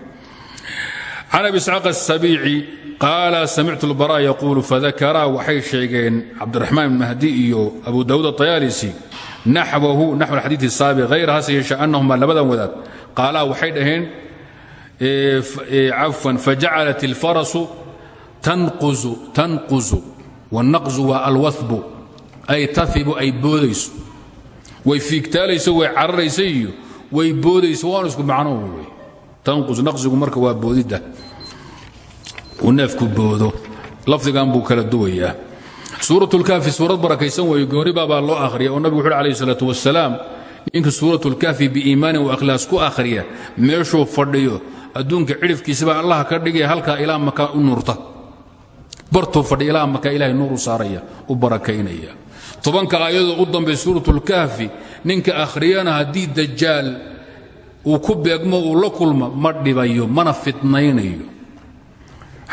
can abi isxaaq asabiici qaala samictu lbara yaquulu fadakaraa waxay sheegeen cabdiraxmaan ibn mahdi iyo abu dawuud atayaalisi naxwahu naxw alxadiid saabiq hayra hase yeeshe anahuma labadan wadaad qaalaa waxay dhaheen cafwan fajacalat ilfarasu tanquzu tanquzu wannaqzu waa alwahbu ay tahibu ay boodayso way fiigtaalayso way cararaysa iyo way boodayso waanu isku macnuhu wey tanqus naqsigu marka waa boodidda uu boodo. Lafdigan buu kala duwayaa. Suurat lkaafi suurad barakaysan weeye gooribaa baa loo akhriya oo nabigu wuxu uhi alayh salaatu wasalaam ninka suurat lkaafi biiimaanin wa ikhlaas ku akhriya meeshuu fadhiyo adduunka cidhifkiisabaa allah ka dhigaya halkaa ilaa makaa u nuurta. Bartuu fadhiya ilaa ilahay nuur u saaraya u barakaynaya tobanka aayadoo u dambay suuratulkahfi ninka akhriyana haddii dajaal uu ku beegmo uu la kulmo ma dhibayo mana fitnaynayo.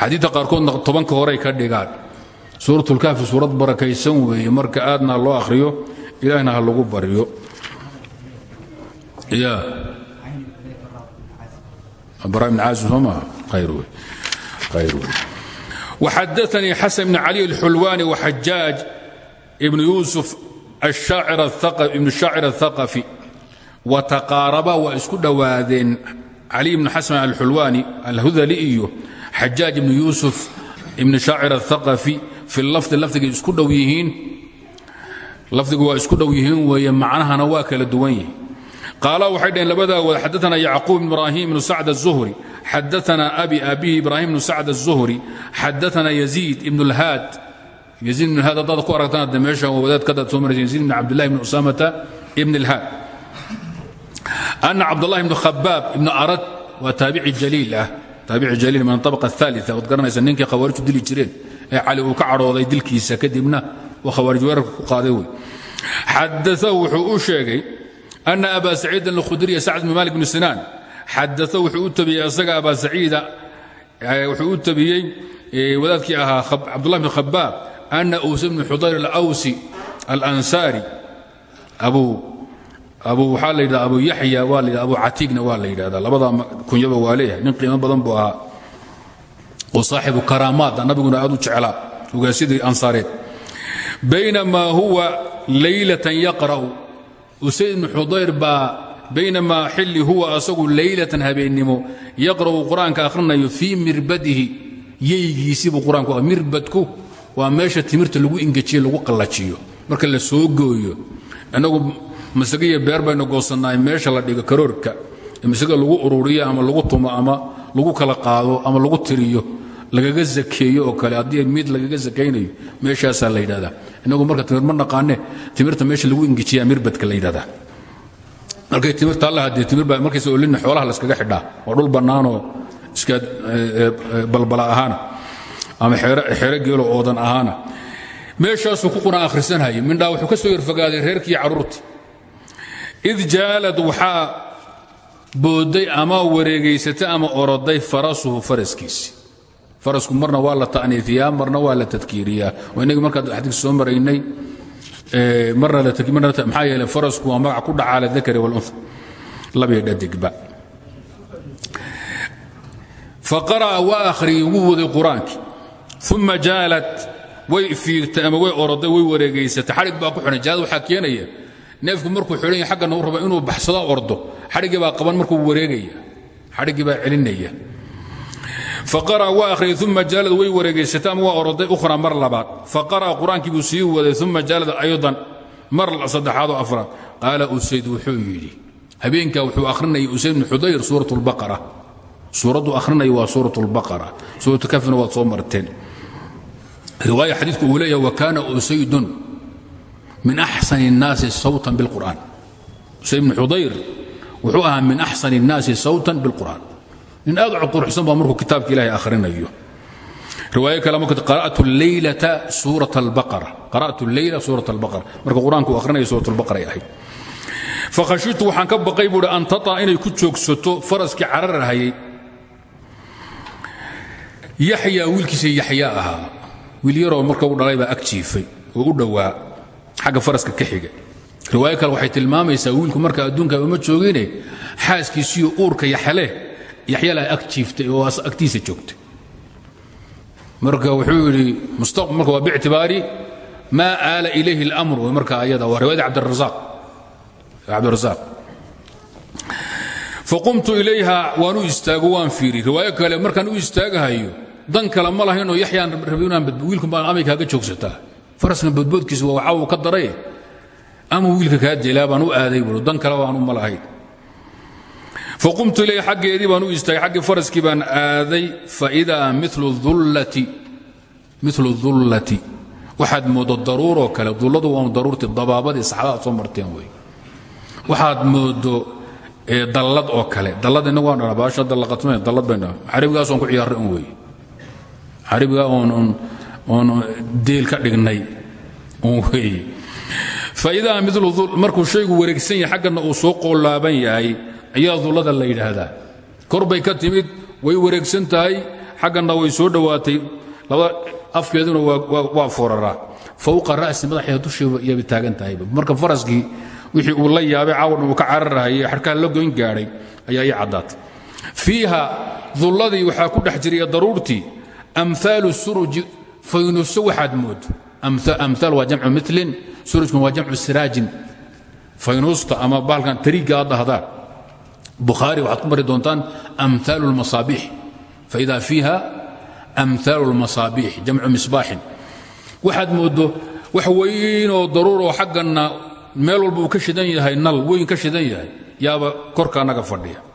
Xadiidta qaarkoodna tobanka horay ka dhigaan. Suuratulkahfi suurad barakaysan weeye marka aadna ha loo akhriyo ilaahna ha lagu bariyo. Ya aaimaaasoma waxadaanii xasan bn cali alxulwaani waxajaaj ibn yuusuf ibn shaacir الثaqafi wataqaaraba waa isku dhowaadeen cali ibn xasan alxulwani alhudali iyo xajaaj ibn yuusuf ibn shaacir الثaqafi fi lafdi lafdigay isku dhow yihiin lafdigu waa isku dhow yihiin weeye macnahana waa kala duwan yihin qaala waxay dhaheen labadaa wada xadaana yacquub ibn ibrahim ibn sacd الzuhri xadaana abi abihi ibrahim ibn sacd الzuhri xadaana yaziid ibn اlhaad yaziid ibn اlhaad haddaad ku aragtaan hadda meesha wadaad kadaad soo maraysa yaziid ibn cabdillahi ibn usamata ibn اlhaad ana cabdullahi ibn khabaab ibn arad waa taabici jaliil ah taabici jaliil min abaqa aثaalia waad garanaysa ninkii khawaariju dili jireen ee cali uu ka cadhooday dilkiisa kadibna uu khawaarij weerarka ku qaaday wey xadaahu wuxuu u sheegay ana aba saciidin alkhudriya sacd bn malik bn sinaan xadaahu wuxuu u tabiyey isaga aba saciida wuxuu u tabiyey wadaadkii ahaa cabdullah bn khabaab ana usa bn xudayr alawsi alansaari waxaa la yidhahda abu yaxya waa la abu catiigna waa labada kunyaba waa nin qiimo badan buu ahaa oo saaxibu karaamaadda nabiguna aad u jeclaa ogaasidii ansaareed baynamaa huwa laylatan yaqra'u usayd ibnu xudayr baa baynamaa xilli huwa asagu laylatan habeennimo yaqra'u qur'aanka akhrinayo fii mirbadihi yeygiisiibuu qur'aanku mirbadku waa meesha timirta lagu ingejiye lagu qallajiyo. Marka la soo gooyo innagu masagiya beer baynu goosannahay meesha la dhigo karoorka. Masaga lagu ururiyo ama lagu tumo ama lagu kala qaado ama lagu tiriyo lagaga zakeeyo oo kale. Haddii mid lagaga zakaynayo meeshaasaa la yidhahdaa. Inagu marka timir ma naqaane timirta meesha lagu ingejiyaa mirbadka la yidhahdaa. Markay timirta alla hadee timir baa markaysa olina xoolaha layskaga xidhaa waa dhul bannaanoo iska balbala ahaana ama xeero geelo oodan ahaana. Meeshaasuu ku quraan akhrisanhaya mindhaa wuxuu ka soo yarfogaaday reerkii carruurtii id jaalad waxaa booday ama wareegaysatay ama oroday farasuhu faraskiisi. Farasku marna waa la marna waa la tadkiiriyaa. Oo inagii markaa xadiis soo maraynay marna maxaa yeelay farasku waa magac ku dhacaala dakari walunha labiyo dhadigba. Faqara'a waa akhriyey ugu waday qur'aankii uma jaalad way fiigtay ama way oroday way wareegaysatay. Xadhig baa ku xidhan jaalad waxaa keenaya neefku markuu xidhan yahay xaggana u raba inuu baxsado ordo. Xadhiggii baa qaban markuu wareegaya xadhiggii baa celinaya. Faqara'a waa akhriyay uma jaalad way wareegaysatay ama waa oroday ukhra mar labaad. Faqara'a qur'aankii buu sii waday uma jaalad aydan mar saddexaadoo afraad. Qaala usayd wuxuu yidhi habeenkaa wuxuu akhrinayay usayd bnu xudayr suurat lbaqara suuraddu akhrinaya waa suurat lbaqara suuratu kafina soo marteen riwaaya xadiidku uu leeyahay wakaana usaydun min axsani الnaasi sawtan biاlqur'an usayd bnu xudayr wuxuu ahaa min axsani الnaasi sawtan biاlqur'an nin aad u quruxsan baa markuu kitaabka ilahay akhrinayo riwaayo kale marka qara'tu leylata suurat albaqara qara'tu leyla suurat albaqara marka qur-aanku akhrinayo suurat albaqara ay ahayd fakhashitu waxaan ka baqay buuhi an taطa inay ku joogsato faraskii cararhayay yaxyaa wiilkiisa yaxyaa ahaa wiil yaroo marka u dhalay baa ag jiifay oo u dhowaa faraska ka xiga. Waxay tilmaamaysaa wiilku marka adduunkaaba ma joogine xaaskiisiyo uurka yaxle yaxyalaa ag jiiftay oo agtiisa joogtay. Marka wuxuu yidhi marka waa bictibaari maa aala ilayhi اlamru marka ayada waa cabdirasaaq cabdirasaaq faqumtu ilayha waan u istaago waan fiiri. Riwaayo kale markaan u istaagahayo dan kale ma lahaynoo yaxyaan rabi inaan wiilku baan amay kaaga joogsataa. Faraskan boodboodkiisa waa waxaa uu ka daray. Ama wiilka kaa jelaa baan aaday buui dan kale baan u ma lahayn. Faqumtu ilayhi xaggeedii baan u istaagay xaggii faraskii baan aaday faidaa milu dullati waxaad moodo daruuroo kale dulladu waa daruurtii dabaabadii saxdaad soo marteen wey waxaad moodo dallad oo kale dallad innagu waan dhanaa baasha dallaqatme dallad bayna carabigaas oon ku wey carabiga oon deel ka dhignay. Faidaa milu markuu shaygu wareegsan yahay xaggana uu soo qoolaaban yahay ayaa la yidhaahdaa. Kor ka timid way wareegsan tahay xaggana way soo dhowaatay labada afkeeduna waa fooraraa fowqa ra'si madaxeeda dusheeda iyaba taagan tahayba marka faraskii wixii uu la yaabay caawan uu ka cararahayay xarkaha la goyn gaadhay ayaa ii caddaatay. Fiiha dulladii waxaa ku dhex jiray daruurtii amhaalu suruji faynuso waxaad moodo amhaal waa jamcu milin surujkun waa jamcu siraajin faynuusta ama bahalkan tariigga aad dhahdaan bukhaari waxaad ku mari doontaan amhaalu lmasaabiix faida fiiha amhaalu lmasaabiix jamcu misbaaxin waxaad moodo wax weynoo daruuroo xagganna meel walba uu ka shidan yahay nal weyn korka annaga fadhiya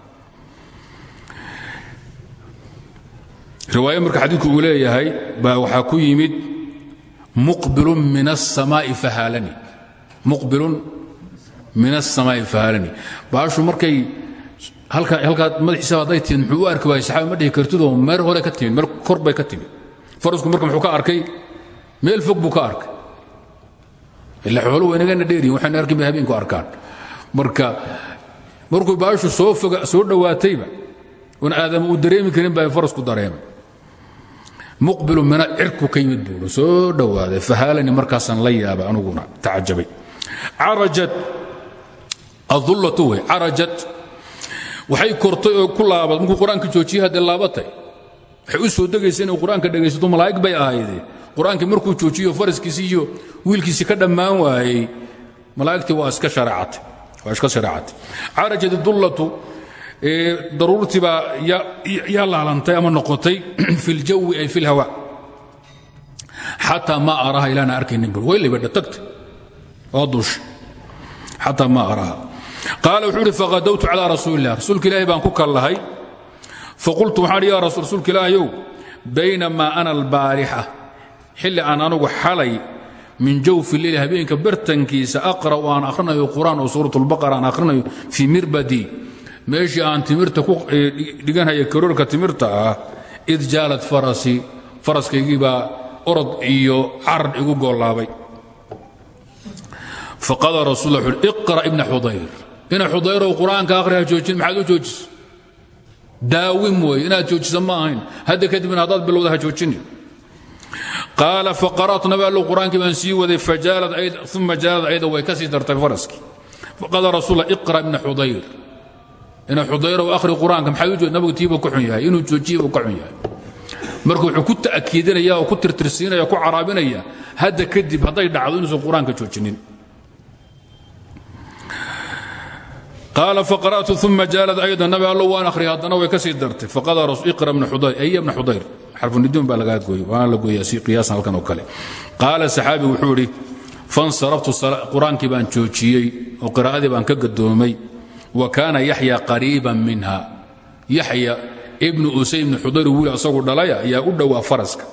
riwaayo marka xadiidku uu leeyahay baa waxaa ku yimid muqbilun min aلsamaa'i fahaalani. Muqbilun min aلsamaa'i fahaalani. Baashu markay halkaad madaxiisa hadday timid muxuu u arki saxaabi ma dhihi kartidoo meel hore ka timid meel kor bay ka timid. Farasku marka muxuu ka arkay meel fog buu ka arkay. Ila xooluhu inagana dheeriyin waxayna arkin bay habeenku arkaan. Marka markuu baashu soo soo dhowaatayba un aadama uu dareemi karin baa farasku dareemay muqbilu mina cirku ka yimid buui soo dhowaaday fahaalani markaasaan la yaabay aniguna tacajabay. Carajat adullatu wey carajat waxay kortay oo ku laabat markuu qur'aanka joojiyey waxay u soo degaysa inay qur'aanka malaa'ig bay ahaydee. Qur'aankii markuu joojiyo faraskiisii iyo wiilkiisii ka dhammaan waayey malaa'igtii waa iska shareecatay carajat dullatu daruurtii baa yaa laalantay ama noqotay fi ljawi ay fi lhawa xataa ma araha ilaana arkaynin bur. Way libadha tagta oo dusha xataa ma araha. Qaala wuxuu uhi faqadawtu calaa rasuuli illah rasuulka baan ku kallahay faqultu waxaan hi ya rasuulka ilaahayow baynamaa ana albaarixa. Xilli aan anugu xalay min jawfi leyl habeenka bartankiisa aqra'u aan akhrinayo qur'aan oo suurat lbaqara aan akhrinayo fii mirbadi meeshii aan timirta ku dhiganhaya karoorka timirta ah id jaalad farasii faraskaygii orod iyo carar igu goolaabay faqala rasul iqra' ibna xudayr. Ina xudayrow qur'aanka joojin maxaad u joojisa daawim weeye inaad joojisa ma ahayn. Hadda kadibna bilowda ha joojini. Qaala faqara'tu nabi allow qur'aankii baan sii waday uma jaalad ayda way ka sii dartay faraskii lla iqra' ibna xudayr ina xudayrow akhri qur'aanka maxaad u jooj nabigu tiibuu ka xun yahay inuu joojiye buu ka xun yahay. Marka wuxuu ku ta'kiidinaya oo ku tirtirsiinaya o ku caraabinaya hadda kadib hadday dhacdo inuusan qur'aanka joojinin. Qaala faqara'tu uma jaalad aydan nabi allo waan akhriya haddana way ka sii dartay. Faqala iqra bna xudayr aya bna xudayr xarfuniduun baa lagaa gooyey waana la gooyaa si qiyaasan halkan oo kale. Qaala saxaabi wuxuu idhi fansaraftu qur'aankii baan joojiyey oo qiraa'adii baan ka gadoomay wa kaana yaxya qariiban minha. Yaxya ibnu usay ibni xudayr wiil asagu dhalaya ayaa u dhowaa faraska.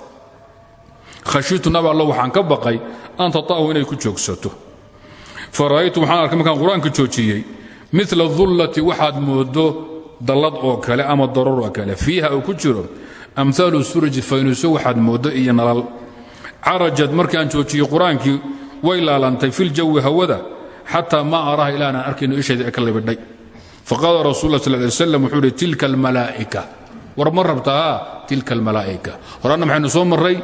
Khashiitu nabi allo waxaan ka baqay an tata'ahu inay ku joogsato. Fa ra'aytu waxaan arkay markaan qur'aanka joojiyey mila dullati waxaad moodo dallad oo kale ama daruur oo kale. Fiiha uu ku jiro amhaalu suraji faynuso waxaad moodo iyo nalal. Carajad markaan joojiyey qur'aankii way laalantay filjawi hawada xataa ma araha libidhay faqaala rasul la sal ly slam wuxuu uhi tilka almalaa'ika. War ma rabtaa? Tilka almalaa'ika. Horanna maxaynu soo marray?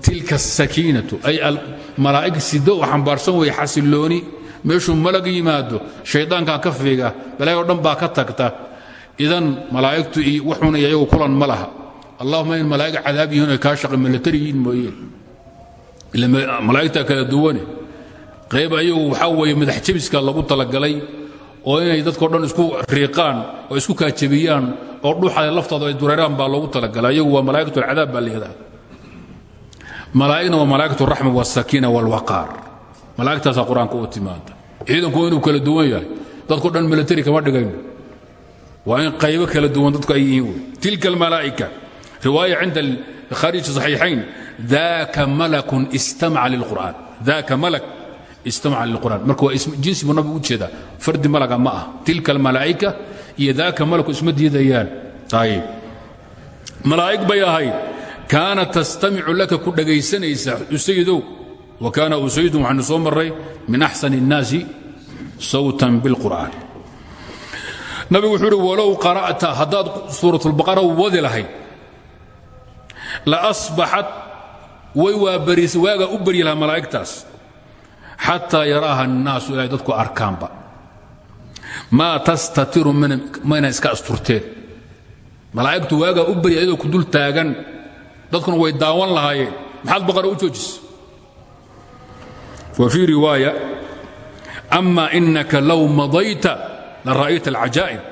Tilka asakiinatu ay malaa'ig sido oo xambaarsan weeye xasillooni meeshuu malag yimaado shaydaankaa ka fiiga balaayo dhan baa ka tagta. Idan malaa'igtu waxuuna iyagu kulan ma laha. Allahuma in malaa'ig cadaab yihiin oy kaa shaqi mooyeen ila malaa'igtaa kala ayagu oo inay dadkao dhan isku riiqaan oo isku kaajabiyaan oo dhuuxada laftooda ay dureeraan baa loogu talagalay. Ayagu waa malaa'igatu alcadaab baa layihahdaa malaa'igna waa malaa'ikatu raxma wasakiina walwaqaar malaa'igtaasaa qur'aanka u timaada ciidanku inuu kala duwan yahay dadko dhan milatari kama dhigayno. Waa in qaybo kala duwan dadku ay yihiin wey tilka almalaa'ika riwaaya cinda khaariji saxiixayn daaka malakun istamaca lilqur'aan daaka malak istamaca lilqur'aan marka waa jinsi buu nabigu u jeedaa fardi malaga ma ah tilka almalaa'ika iyo daaka malaku isma diidayaan ayib malaa'ig bay ahayd kaanat tastamicu laka ku dhagaysanaysa usayidow wa kaana usaydun waxaynu soo marray min axsani الnaasi sawtan biاlqur'aan nabigu wuxuu uhi walow qara'ta haddaad suuraة اlbaqara wadi lahayd la asbaxat way waabarisay waagaa u baryi lahaa malaa'igtaas xataa yaraaha الnaasu ilay dadku arkaanba. Maa tastatiru mayna iska asturteen. Malaa'igtu waagaa u barya ayadoo ku dul taagan. Dadkuna way daawan lahaayeen. Maxaad baqara u joojisa wa fii riwaaya ama inaka low madayta la ra'ayta alcajaa'ib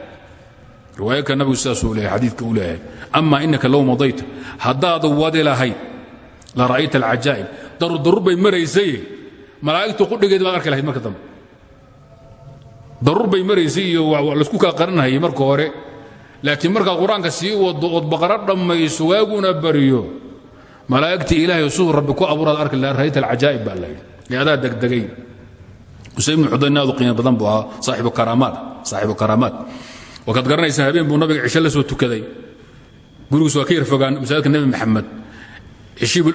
riwaayaka nabigu sidaasuu leeyahay xadiidka uu leeyahay. Ama inaka low madayta haddaad wadi lahayd la ra'ayta alcajaa'ib darudarur bay maraysaye malaa'igtu qudhigeed baad arki lahayd marka dambe. Daruur bay maraysay iyo laysku kaa qaranhayay marka hore. Laakiin markaad qur'aanka wado ood baqaro dhammayso waaguna baryo malaa'igtii ilaahay siduu rabbi ku abuuraad arki lahaa alcajaa'ib baa layidhi ee adaa degdegayn usayd ibnu badan buu ahaa saaxibu karaamaad saaxibu karaamaat wakaad garanaysaa habeen buu nabiga cisho soo tukaday. Gurigiis waa ka yar fogaan masaajidka maxamed.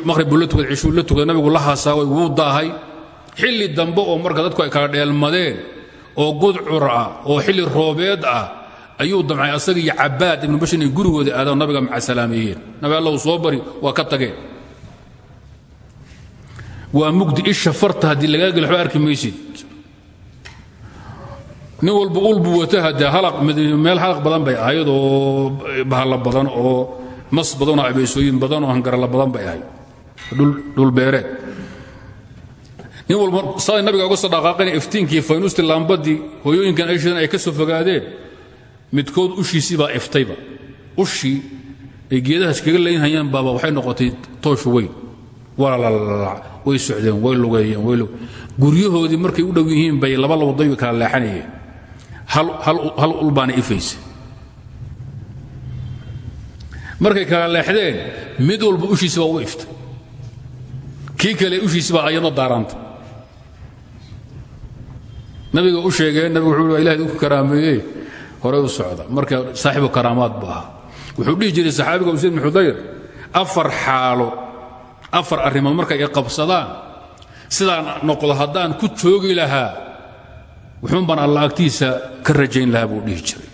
Maqrib buu la tukaday cishuu la nabigu la haasaaway wuu daahay xilli dambe oo marka dadku ay kala dheelmadeen oo gudcur ah oo xilli roobeed ah ayuu damcay asaga iyo cabaad ibnu bashir inay gurigooda aadaan nabiga macasalaameeyeen nabi allahu soo bari waa ka tageen. Waa mugdi isha farta haddii lagaa geli waxba arki maysid. Nin walba ulbu wata meel halaq badan bay ahayd oo bahalla badan oo mas badan oo abeesooyin badan oo hangaralla badan bay ahayd. Dhul beereed nin walba saday nabiga uga soo dhaqaaqeen iftiinkii faynuusti laambadii hooyooyinkan ay shideen ay ka soo fogaadeen. midkood ushiisii baa iftayba. ushii ay geedahaas kaga leynhayaan baaba waxay noqotay toosh weyn. walalala way socdeen way lugeeyeen guryahoodii markay u dhow yihiin bay laba lawday kala leexanayeen. hal ul baana ifaysa markay kala leexdeen mid walba ushiisi baa u iftay. kii kale ushiisi baa ayadna daaranta nabiga u sheegeen nabigu wuxuu ilahay u karaameeyey. Horey u socda. Marka saaxibu karaamaad ahaa. Wuxuu dhihi jiray saxaabiga usayd bin xudayr afar xaalo afar arrimood markay i qabsadaan sidaan noqdo haddaan ku joogi lahaa wuxuun baan alla agtiisa ka rajayn lahaa buu dhihi jiray.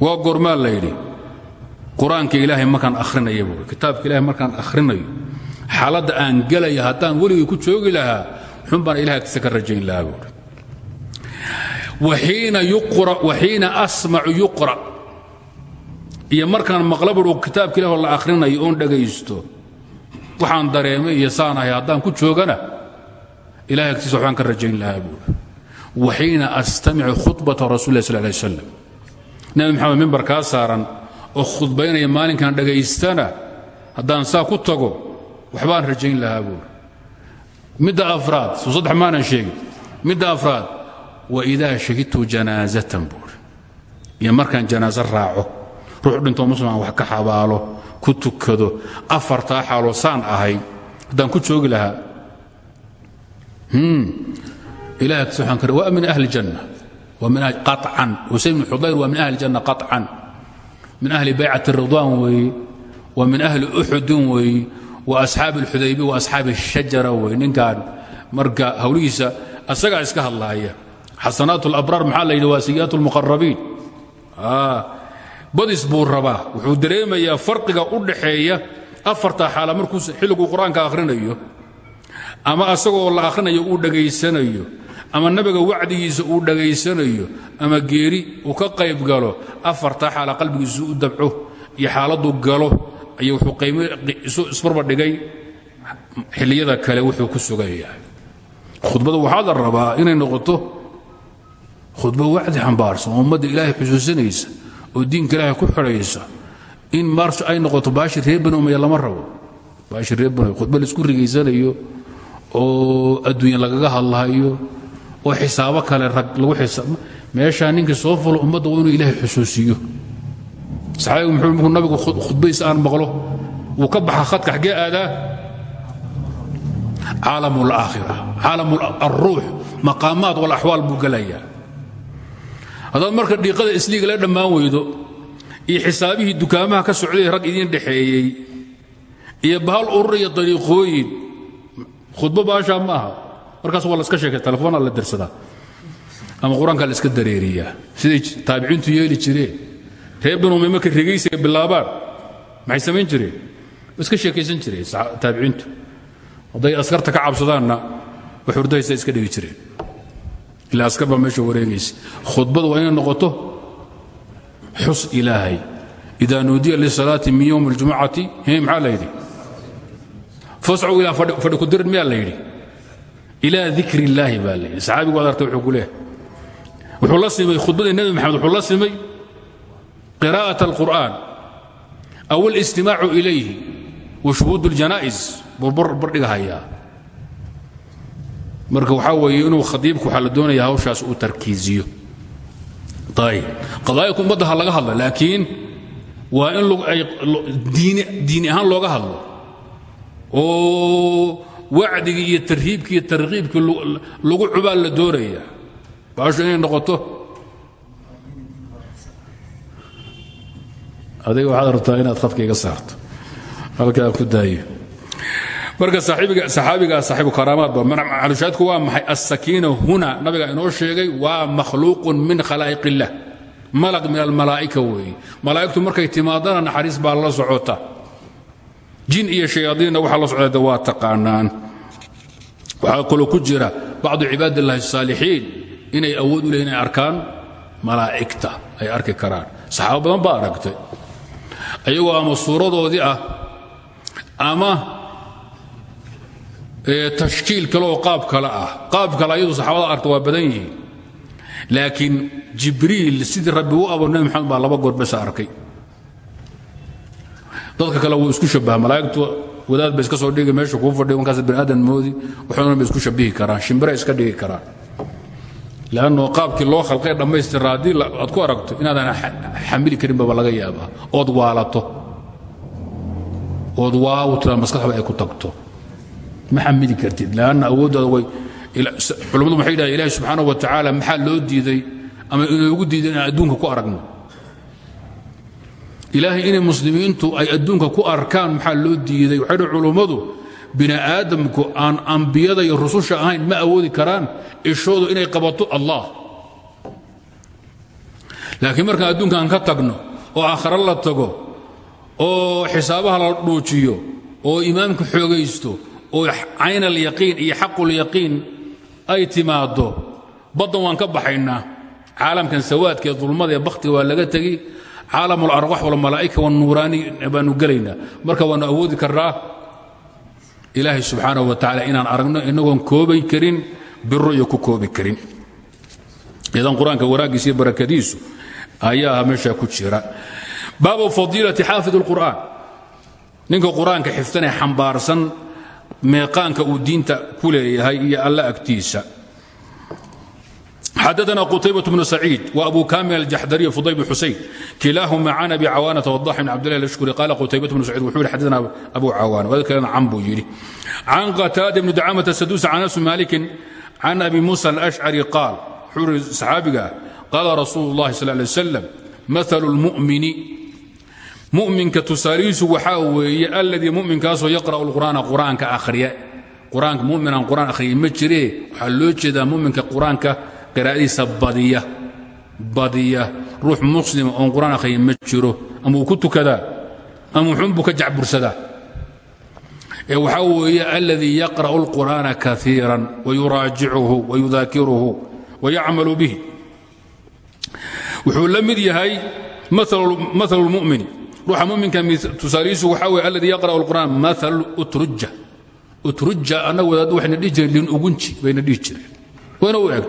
Waa goormaa la yidhi ilaahay markaan akhrinayo kitaabka ilahay markaan akhrinayo xaaladda aan gelaya haddaan weligay ku joogi lahaa wuxuun baan ilahay agtiisa ka rajayn lahaa buuri waxiina yuqra iyo markaan maqla buu kitaabka ilaah la akhrinayo oon dhagaysto. Waxaan dareemay iyo saan ahay haddaan ku joogana ilahay agtiisa waxbaan ka rajayn lahaa buuri waxiina astamicu khudbata rasul lah sal lay slam nabi maxamed mimbar kaa saaran oo khudbaynaya maalinkan dhagaystana haddaan saa ku tago waxbaan rajayn lahaa buuri midda afraad soo saddex maanan sheegin midda afraad waidaa shahidtu janaazatan buuri iyo markaan janaaso raaco ruux dhintoo muslimaan wax ka xabaalo ku tukado afartaa xaaloo saan ahay haddaan ku joogi lahaa agtiisa waxaan kare waa min ahli janna waa min qaطcan usayd bn xudayr waa min ahli janna qaطcan min ahli baycati ridwaan waasxaabi alxudaybi waasxaabi ashajara wey ninkan marka hawlihiisa asagaa iska hadlaaya. Xasanaat alabraar maxaa la yidhi waa sayi'aat almuqarabiin ah, badis buu rabaa. Wuxuu dareemayaa farqiga u dhaxeeya afarta xaala markuu xilliguu qur'aanka akhrinayo ama asagoo la uu dhegaysanayo ama nabiga wacdigiisa uu dhegaysanayo ama geeri uu ka qayb galo afartaa xaala qalbigiisu u dabco iyo xaaladdu galo iyo wuxuu isbarba dhigay. Xilliyada kale wuxuu ku sugan yahay. Khudbada waxaa la rabaa inay noqoto khudba wacdi xambaarsan oo ummadda ilaahay xusuusinaysa oo diinka ilaahay ku xidhaysa. In maarsh ay noqoto baashi reer bani lama rabo. Baashi reer bani khudba la isku rigaysanayo oo adduunya lagaga hadlahayo oo xisaabo kale rag lagu xisaab meeshaa ninkii soo fulo ummadda waa inuu ilaahay xusuusiyo saxaabigu muxuu markuu nabigu khudbadiisa aan maqlo. Wuu ka baxa khadka xaggee aadaa caalam alaakhira caalam alruux maqaamaat walaxwaal buu gelayaa haddaad marka dhiiqada isliiga la dhammaan weydo iyo xisaabihii dukaamaha ka socday rag idiin dhexeeyey iyo bahal urur dariiqooyin khudbo baashaa ma markaas waa laska sheekay telefoona la dirsadaa ama qur'aanka la iska dareeriyaa. Siday taabiciintu yeeli jireen reer banumi markay regaysiga bilaabaan. Maxay samayn jireen? Iska sheekaysan jireen taabiciintu. Hadday askarta ka cabsadaanna wax hurdahaysa iska dhigi jireen. Ilaa askar baa meesha wareegaysa. Khudbadu waa inay noqoto xus ilaahay. Ida nuudiya lisalaati min yowmi اljumucati maxaa la yidhi? Fascuu ilaa fadhi kudirin miyaa la yidhi? Ilaa dikri illaahi baa la yidhi. Saxaabigu waad artay wuxuu ku leehay wuxuu la simay khudbadii nebi maxamed wuxuu la simay qiraa'aة اlqur'an aw اlistimaacu ilayhi wa shuhuud اljanaa'is buu bardhigahayaa marka waxaa weeye inuu khadiibku waxaa la doonaya hawshaas uu tarkiiziyo ayb qadaayadku ummadda ha laga hadla laakiin waa in diini ahaan looga hadlo oo wacdigii iyo tarhiibkii iyo tarkiibkii lagu cubaa la doonaya baashu inay noqoto adiga waxaad rabtaa inaad khadka iga saarto. Halka aan ku daayo. Marka saxaabigaa saaxiibu karaamaad ba malushaadku waa maxay? Asakiina huna nabiga inoo sheegay waa makhluuqun min khalaa'iq malag min almalaa'ika weeye malaa'igtu markay timaadana naxariis baa la socota. Jin iyo shayaadiinna waxaa la socda waa taqaanaan. Waxaa kaloo ku jira bacdu cibaad illahi الsaalixiin inay awood u lehin inay arkaan malaa'igta ay arki karaan. Saxaabo baa aragtay ayagoo ama suuradoodii ah ama tashkiil kale oo qaab kale ah. Qaab kale ayadu saxaabada aragta waa badan yihiin. Laakiin jibriil sidii rabbi u abo nebi maxamed baa laba goor besa arkay. Dadka kale wuu isku shabaha malaa'igtu wadaad bay iska soo dhigi meesha kuu fadhiyo markaas bani aadan moodi bay isku shabihi karaan shimbire iska dhigi karaan lanno qaabkii loo khalqay dhammaystira haddii aad ku aragto inaadan xamili karinbaba laga yaabaa ood waalato ood waaw tiraa maskaxba ay ku tagto ma xamili kartid lanna awooddaada way culammadu waxay yidhahdeen ilahi wa tacaala maxaa loo diiday ama inoogu diiday inaan adduunka ku aragno ilaahay inay muslimiintu ay adduunka ku arkaan maxaa loo diiday waxay culummadu bini aadamku aan ambiyada iyo rususha ahayn ma awoodi karaan ishoodu inay qabato allah. Laakiin markaan adduunkaan ka tagno oo aakhare la tago oo xisaabaha la dhuujiyo oo imaamka xoogaysto oo cayn alyaqiin iyo xaqulyaqiin ay timaaddo baddan waan ka baxaynaa. Caalamkan sawaadkaee dulmada ee bakhtiga waa laga tegi caalam alarwax walmalaa'ika walnuuraani baanu gelaynaa. Marka waannu awoodi karnaa ilaahay subxaanahu wa tacala inaan aragno inagoon koobay karin biru'ya ku koobi karin. Idan qur'aanka wanaaggiisa iyo barakadiisu ayaa meesha ku jira. Baabu fadiilati xaafid اlqur'aan ninka qur'aanka xifdanee xambaarsan meeqaanka uu diinta ku leeyahay iyo alla agtiisa xadثna qتyبة بن سعيid وأbو كامل الجحdري فضyل بن حuسين كiلاahma عن أبي cawاnة وضاح بن عبد الله الأشكري قال qتyبة بن سعيid wuxuu hi xadثna أbو cawاn wada kalena can buu yidhi عن qتاaدة بن دعامة السدوس عن أنس مالك عن أبي موسى الأشعري قاal wuxuu hi صxaabiga qاla رasuul الlahi صلى اه عليه وسلم مثل المؤمن muؤminka tusaalihiisu waxaa weeye aladii muminkaasoo yaqرأ الqur'aana qur'aanka akhriya quraanka muminaan qur'aan akhriya ma jire waxaa loo jeedaa muminka qur'aanka qiraa'adiisa badiya badiya. Ruux muslima oon qur'aan akhriyin ma jiro. Ama ku tukadaa? Ama wuxuunbuu ka ee waxaa weeye aladii yaqra'u اlqur'aana kaiira wayuraajicuhu wayudaakiruhu wayacmalu bihi. Wuxuu la mid yahay maalu lmumini ruuxa muminka tusaalihiisu waxaa weye aladii yaqra'u اlqur'aan maalu utruja utruja annagu wadaaddu waxayna dhihi jireen bayna dhihi jireen. U eg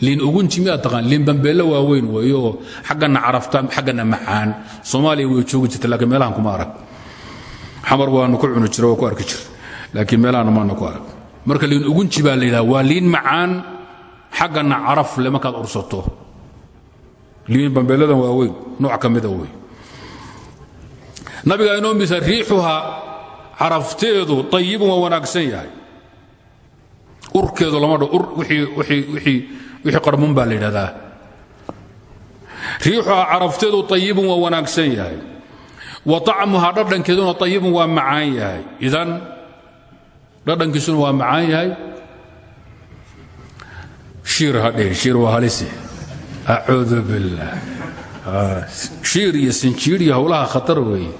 liin ugunji miyaad taqaan. Liin bambeello waaweyn weeye oo xaggana carafta xaggana macaan soomaaliya way joogi jirta laakiin meelahan kuma arag. Xamar waanu ku cuni jira waa ku arki jira laakiin meelahan maana ku arag. Marka liin ugunji baa la yidhaha waa liin macaan xaggana caraf le markaad ursato. Liin bambeelladan waaweyn nooc ka mida wey nabiga inoo misa riixuha carafteedu ayibun waa wanaagsan yahay. Urkeedu lama dho wixii qarmun baa la yidhahdaa. Riixuha carafteedu ayibun waa wanaagsan yahay. Wa طacmuha dhadhankeeduna ayibun waa macaan yahay. Idan dhadhankiisuna waa macaan yahay. Shiir hadhe shiir waa halise acuudu biاllah shiir iyo sinjiir iyo howlaha khatar weeye.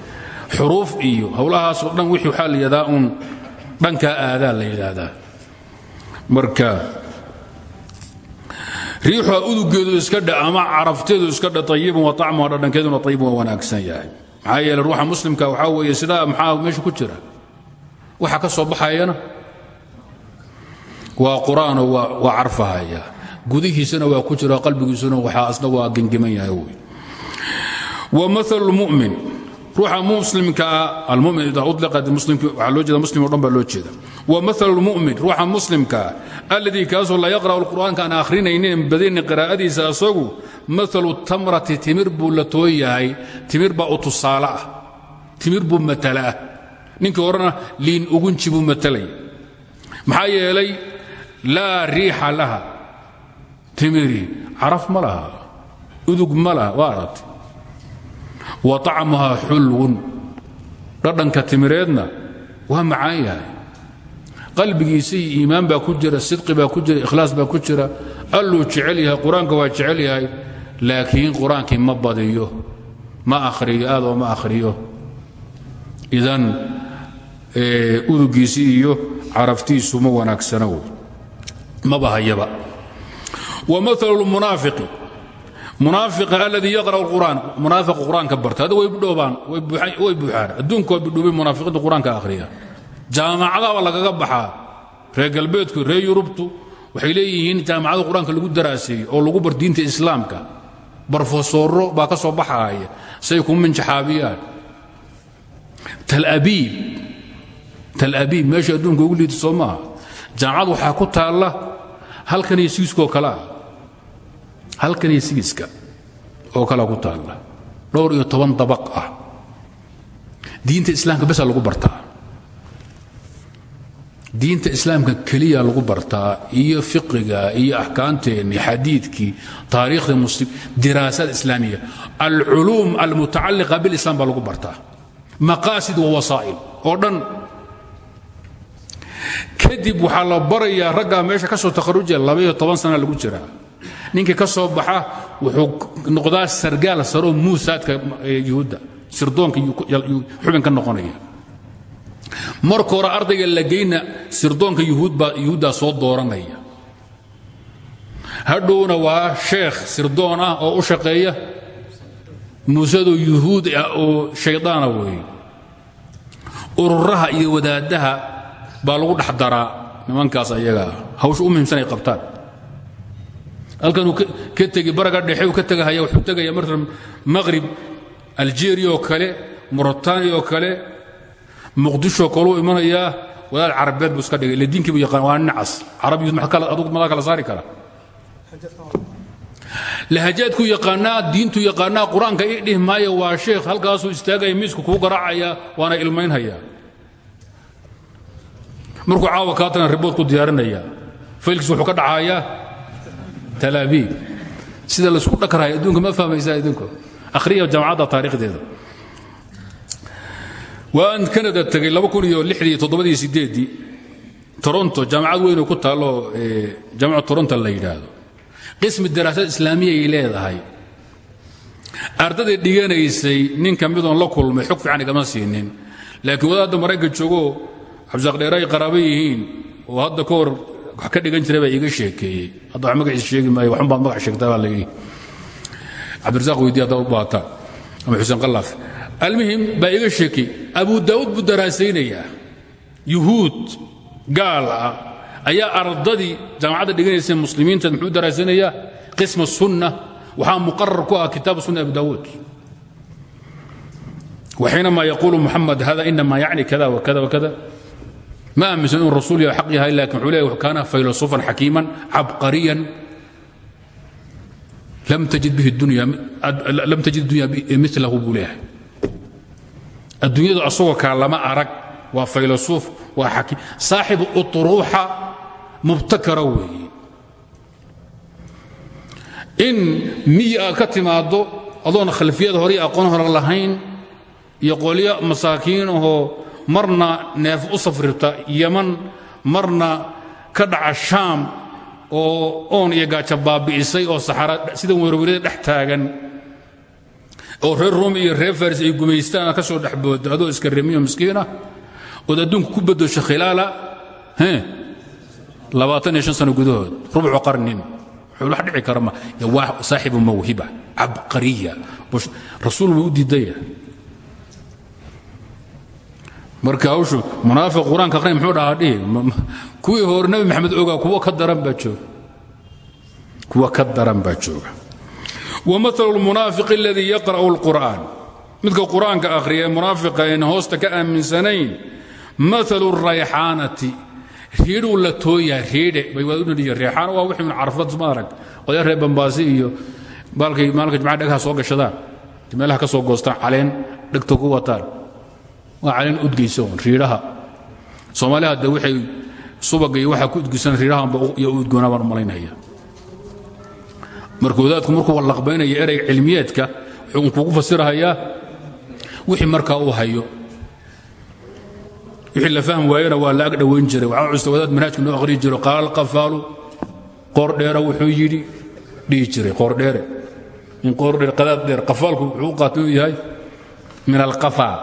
Xuruuf iyo howlahaasoo dhan wixii waxaa la yidhahdaa uun dhankaa marka riixuha udugeedu iska dha ama carafteedu iska dha ayibun wa acmuha dhadhankeeduna ayibun waa wanaagsan yahay. Maxaa ruuxa muslimka waxaa weeye sidaa maxaa meesha ku jira? Waxa ka soo baxayana? Waa qur'aanoo waa carfahaya. Gudihiisana waa ku jira qalbigiisuna waxaa asna waa gengeman yahay wa maal mumin. Ruuxa muslimkaa almumin idaa uliqat muslimki waxaa loo jeeda muslim o loo jeeda wa maal lmu'min ruuxa muslimkaa alladii kaasoo la yaqra'u lqur'aanka aan akhrinaynin badini qiraa'adiisa asagu maalu tamrati timir buu la tooy yahay timir baa u tusaale ah timir buu matala ah. Ninkii horena liin ugunji buu matalaya maxaa yeelay laa riixa laha. Timiri caraf ma laha udug ma laha waa طacmuhaa xulwun. Dhadhanka timireedna waa macaan yahay qalbigiisa iyo iimaan baa ku jira sidqi baa ku jira ikhlaas baa ku jira alluu jecel yahay waa jecel laakiin qur'aankii ma badiyo ma akhriyo aad oo ma akhriyo. Idan udugiisi iyo caraftiisu ma wanaagsana wey maba hayaba wamaal munaafiqi munaafiqa aladii yaqra'u qur'aan munaafiqa qur'aanka barta hadda way budhoobaan way buuxaan adduunka waa bidhoobay munaafiqiinta qur'aanka akhriya jaamacadaaba lagaga baxaa. Reer galbeedku reer yurubtu waxay leeyihiin jaamacada qur'aanka lagu daraaseeyey oo lagu bar diinta islaamka. Barofesoro baa ka soo baxaaya say ku minjaxaabiyaan. Talabiib talabiib meesha adduunka ugu liita soo maaha. Jaamacad waxaa ku taalla halkan iyo sigiiskaoo kale ah. Halkan iyo sigiiska oo kalea ku taalla. Dhowr iyo toban dabaq ah. Diinta islaamka besaa lagu bartaa diinta islaamka keliya lagu bartaa iyo fiqiga iyo axkaamteenni xadiidkii taariikhda muslim diraasaad islaamiya alculuum almutacalliqa bilislam baa lagu bartaa maqaasid wa wasaa'il. Oo dhan kadib waxaa la barayaa raggaa meesha ka soo takharujaya labaiyo toban sana lagu jiraa ninkii ka soo baxa wuxuu noqdaa sargaal saroo muusaadka yuhuudda sirdoonka xubin ka noqonaya marka hore ardayga la geyna sirdoonka yuhuuddaa soo dooranaya. Hadhowna waa sheekh sirdoon ah oo u shaqeeya. Muusadoo yuhuud ah oo shaydaana weeye. Ururaha iyo wadaaddaha baa lagu dhex nimankaas ayagaa hawsha u muhimsan ay qabtaan. Halkanuu ka tegi baraga dhexe uu ka tegahaya wuxuu tegaya marka maqrib aljeeriya oo kale mauritaniya oo kale muqdisho koluu imanayaa wadaad carabeed buu iska dhigay ile diinkii buu yaqaan waa nicas carabiyud adug madaa kala saari kara. Lahajaadku yaqaanaa diintu yaqaanaa qur'aanka ii dhihi maayo waa sheekh halkaasuu istaagaya miisku kuu garaacaya waana ilmaynhayaa markuu caawa kaatana ribood ku diyaarinaya. Faylkiis wuxuu ka dhacayaa talaabiib sida laysku dhakarhaya adduunka ma fahmaysaa idinku. Akhriya jaamacadda taariikhdeeda waan kanada tegay toronto jaamacad weyn ku taallo jaamaca toronto la yidhaahdo. Qismi daraasad islaamiya ay leedahay. Ardaday dhiganaysay nin ka midoon la kulmay xog fiican igama siinin. Laakiin wadaadda maraykanka joogoo cabdisaaq dheer ay oo hadda ka wax ka dhigan jiray baa iiga hadda wax sheegi maayo waxun baad magac sheegtaa baa layidhi cabdirasaaq weydiye haddaa u baataan ama xuseen qallaaf almuhim baa iga sheeki abu daa'uud buu daraasaynayaa. Yuhuud gaal ah ayaa ardadii jaamacadda dhiganaysa muslimiinta muxuu daraasanayaa qisma sunna waxaa muqarar ku ah kitaabu sunna abu daawuud. وxiinama yquul muxamed hada inama yacni kada wkada wkada ma aaminsan inuu rasuul ya aq yahay laakiin wuu leeya kaana faylasuفan xakiima cabqariya lam tajid dunya eh, milahu buu leeyahay adduunyadu asagoo kaa lama arag waa faylasuuf waa xakiim saaxibu uruuxa mubtakara weeye. In miyi aad ka timaaddo adoon khalfiyad hore aqoon hore lahayn iyo qolyo masaakiin ahoo marna neef u safrirta yaman marna ka dhaca shaam oo oon iyo gaajo baabi'isay oo saxara sidan werwerada dhex taagan oo reer rumi iyo reer faris ay gumaystaan ka soo dhexboodo adoo iska remiyo miskiina ood adduunka ku bedosho khilaala labaatan iyo shan sano gudahood rubcu qarnin. Wax dhici kara ma waa saaxibu mawhiba cabqariya. Rasuul buu u diidaya marka hawshu munaafiq qur'aanka muxuu dhahaa dhihi kuwii hore maxamed ogaa kuwa ka daran baa jooga. Kuwa ka daran baa jooga wamalu lmunaafiq aladii yaqra'u lqur'aan midka qur'aanka akhriya ee munaafiqa ayn hoosta ka aaminsanayn maalu rayxaanati riidhuu la tooyaa riidhe bay waa unadhiyo reexaan waa wixii min carfad suma arag. Odaa reer bambaasi iyo baalkay maalinka jumcada dhagaha soo gashadaan. Meelaha ka soo goostaan. Caleen dhegto ku wataan. Waa caleen udgaysa on riidhaha soomaaliha de marka wadaadku markuu laqbaynaya ereyga cilmiyeedka wuxuu kugu fasirahayaa wixii markaa uu hayo. Wixii la waayena waa la ag dhowayn jiray. Waxaa custa wadaad manhaajka noo aqhriyi jiro qaala alqafaalu qoordheera wuxuu yidhi dhihi jiray qoordheere in qoordheer qadaad dheer qafaalku wuxuu u yahay min alqafaa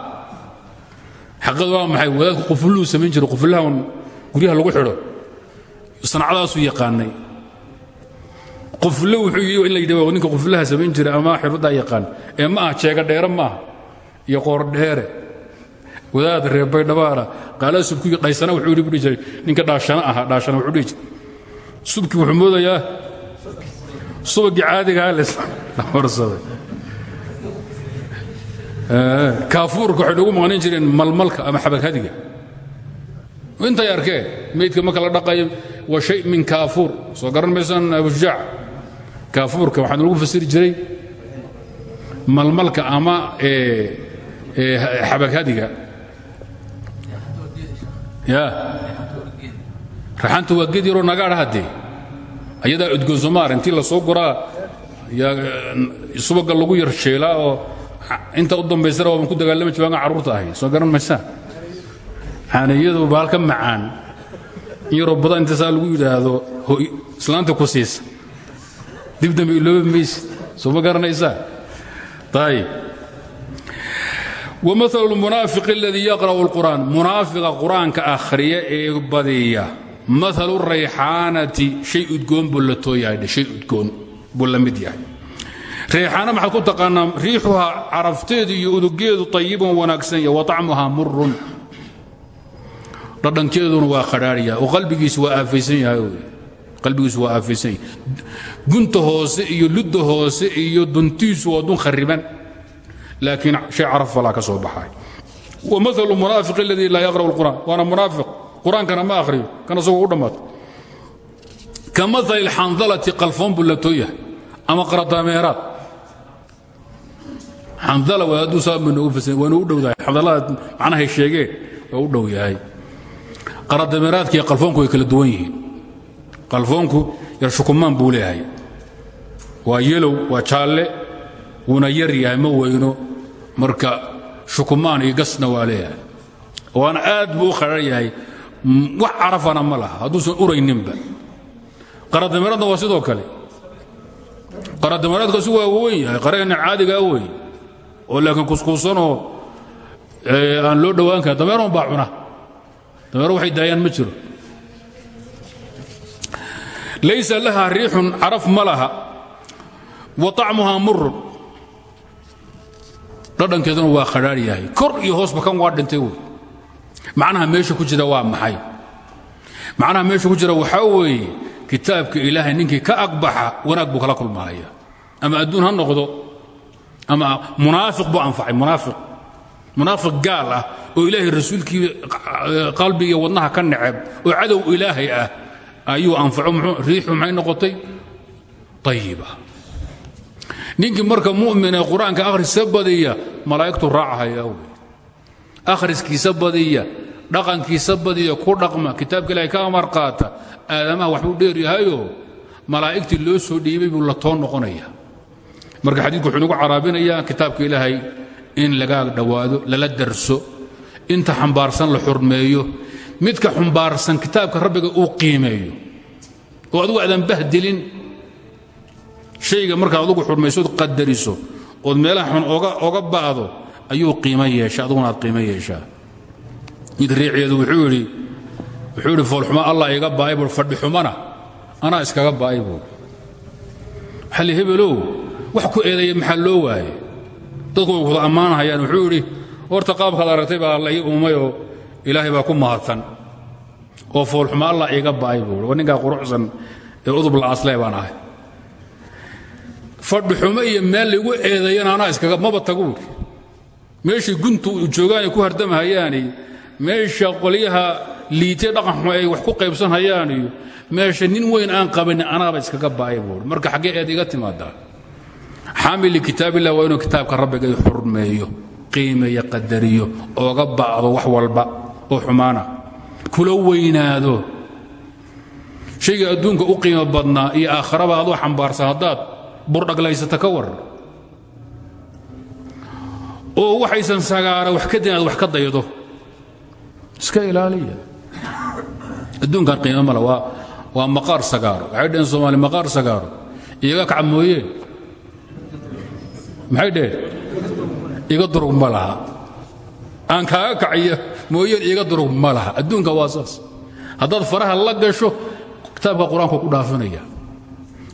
xaqadu waa maxay? Wadaadku qufulluhu samayn jiray. Qufullahan guryaha lagu xidho. Sanacadaasuu yaqaanay qufullo wuxuu in la yidhi ninka qufullaha samayn jiray ama xirfaddaa yaqaan. Ee ma jeega dheere ma aha. Iyo qoordheere wadaad reerbay dhabaana qaala subkii dhaysana wuxuu buu jiray. Ninka dhaashana ahaa dhaashana wuxuu dhihi jiray. Subkii wuxuu moodayaa. Subagii caadigaha la horsaday kaafuurka waxay noogu maqnayn jireen malmalka ama xabaghadiga intay arkeen meydka marka la waa shay min kaafuur. Soo garan maysaan abujaac kaafuurka waxaa lagu fasiri jiray malmalka ama xabaghadiga ya. Raxanta waa ged yaroo nagaadha haddee ayadaa udgoonsomaar intii la soo goraa subaga lagu yar sheelaa oo inta u dambaysana waaban ku dagaalama jibaaga carruurta ahay soo garan maysaa xaaniyadu baalka macaan. In yaroo inta saa lagu yidhaahdo islaanta ku siisa dib dambe iloobi mayse soo ma garanaysaa? Ayb wamaal lmunaafiq aladii yaqra'u اlqur'aan munaafiqa qur'aanka akhriya ee badiya. Maalu rayxaanati shay udgoon buu la shay udgoon buu la mid yahay. Ku taqaanaa? Riixuhaa carafteedu iyo udugeedu ayiban wanaagsan ya wa acmuhaa murun dhadhankeeduna waa khadhaarya oo qalbigiisu waa aafaysan yahay qalbigiisu waa aafaysan yahay gunta hoose iyo ludda hoose iyo duntiisu waa dun khariban. Laakiin shay caraf falaa ka soo baxay. Wamaal munaafiq aladii laa yaqra'u اlqur'an waana munaafiq. Qur'aankana ma akhriyo kan asagoo u dhammaato ka maali xandalati qalfoon buu la too yahay ama qaradaameeraad xandala waa hadduu saa fasan waanu u dhowdahay. Xandalada macnahay sheegeen waa u dhow yahay. Qaradaameeraadka iyo qalfoonku kala duwan yihiin. Qalfoonku yar shukumaan buu waa yelow waa jaalle wuuna yar yahay ma weyno marka shukumaan iyo gasna waa leeyahay. Waana aad buu u yahay. Wax carafana ma laha hadduusan urayninba. Qaradamaradna waa sidoo kale. Qaradamaraadkaasu waa weyn yahay qaragana caadigaa wey oo laakiin kuskuusanoo aan loo dhowaan karin dameeron baa cuna. Dameero waxay daayaan ma jiro. Laysa laha riixun caraf ma laha wa طacmuhaa murun dhadhankeeduna waa khadhaar yahay. Kor iyo hoosba kan waa dhintay wey. Macnaha meesha ku jira waa maxay? Macnaha meesha ku jira waxaa weeye kitaabka ilaahay ninkii ka agbaxa wanaag buu kala kulmahaya ama adduun ha noqdo ama munaafiq buu anfacay munaafiq. Munaafiq gaal ah oo ilaahay rasuulkii qalbiga wadnaha ka neceb oo cadow ilaahay ah ayuu anfaco riixu maxay noqotay? Ayiba ninkii marka mu'min ee qur'aanka akhriska badiya malaa'igtu raacahaya akhriskiisa badiya dhaqankiisa badiya ku dhaqma kitaabka ilahay ka amar qaata aadamaha waxbuu dheeryahayo malaa'igtii loo soo dhiibay buu la too noqonaya marka xadiidku wuxuu nagu caraabinayaa kitaabka ilaahay in laga dhowaado lala darso inta xambaarsan la xurmeeyo midka xumbaarsan kitaabka rabbiga uu qiimeeyo. Oo adigu aadan bahdilin shayga markaad adugu xurmaysood qadariso ood meelaha xun oga ba'do ayuu qiimo yeesha aduguna aad qiimo yeeshaa. Mid riiceedu wuxuu yidhi wuxuu foolxuma allah iga baa'ay buu fadhi xumana anaa iskaga baa'ay buu. Xalli hebelow wax ku eedeeya maxaa loo waaye dadku way wada wuxuu yidhi horta qaabkaad aragtay baa alla ii uumayoo ilaahay baa ku mahadsan oo foolxuma allah iga baa'ay buu. Waa ninkaa quruxsan ee udub la'aaslee baan ahay fadhi xumo iyo meel laygu eedeeyana anaa iskaga maba tagu. Meeshay guntu joogaanay ku hardamahayaani meesha qolyaha liitay dhaqan xumo ay wax ku qaybsanhayaan iyo meesha nin weyn aan qabanin anaaba iskaga baa'ay buuri marka xaggee eed iga timaadaa xaamili kitaabillah waa inuu kitaabka rabbiga i xurmeeyo qiimeeyo qadariyo ooga ba'do wax walba oo xumaana. Kula weynaado. Shayga adduunka u qiimo badnaa iyo aakharaba adoo xambaarsan haddaad burdhaglaysata ka waran oo waxaysan sagaara wax ka din aad wax ka daydo. Iska ilaaliya. Adduunkan qiimo male waa waa maqaar sagaaro. Waxay dhaheen soomaali maqaar sagaaro? Iyaga kaca mooyeen maxay dhaheen? Iga durug ma laha. Aan kaaga kaciyo mooyeen iga durug ma laha. Adduunka waa saas. Faraha la gasho kitaabka qur'aanku ku dhaafinaya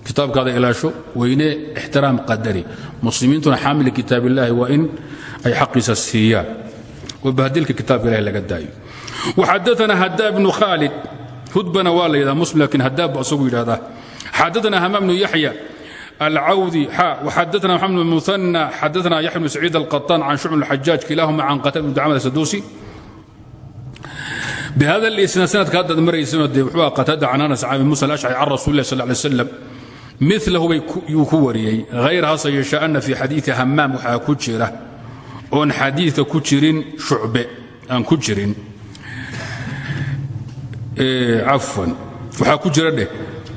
kitaabkaada ilaasho weyne ixtiraam qadari. Muslimiintuna xaamil kitaab illaahi waa in ay xaqiisa siiyaan. Oo bahdilka kitaabka ilahi laga daayo. Waxadaana hadaab bnu khaalid. Hudbana waa la yidhaha muslim lakiin hadaab buu asagu yidhahdaa. Xadaana hamaam bnu yaxya alcawdi xa waxadaana maxamed bn muana xadaana yaxya bnu saciid alqaطaan can shucb alxajaaj kilaahuma can qatal bn dacmad asaduusi bihada isnaad sanadka haddaad maraysano dee wuxuu ahaa qataada can anas caabi musa alashcari can rasuuli lah sal ly slam milahu ku wariyey. Hayr hase yeeshe anna fii xadiii hammaam ku jira oon xadiika ku jirin shucbe aan ku jirin. Cafwan waxaa ku jira dheh.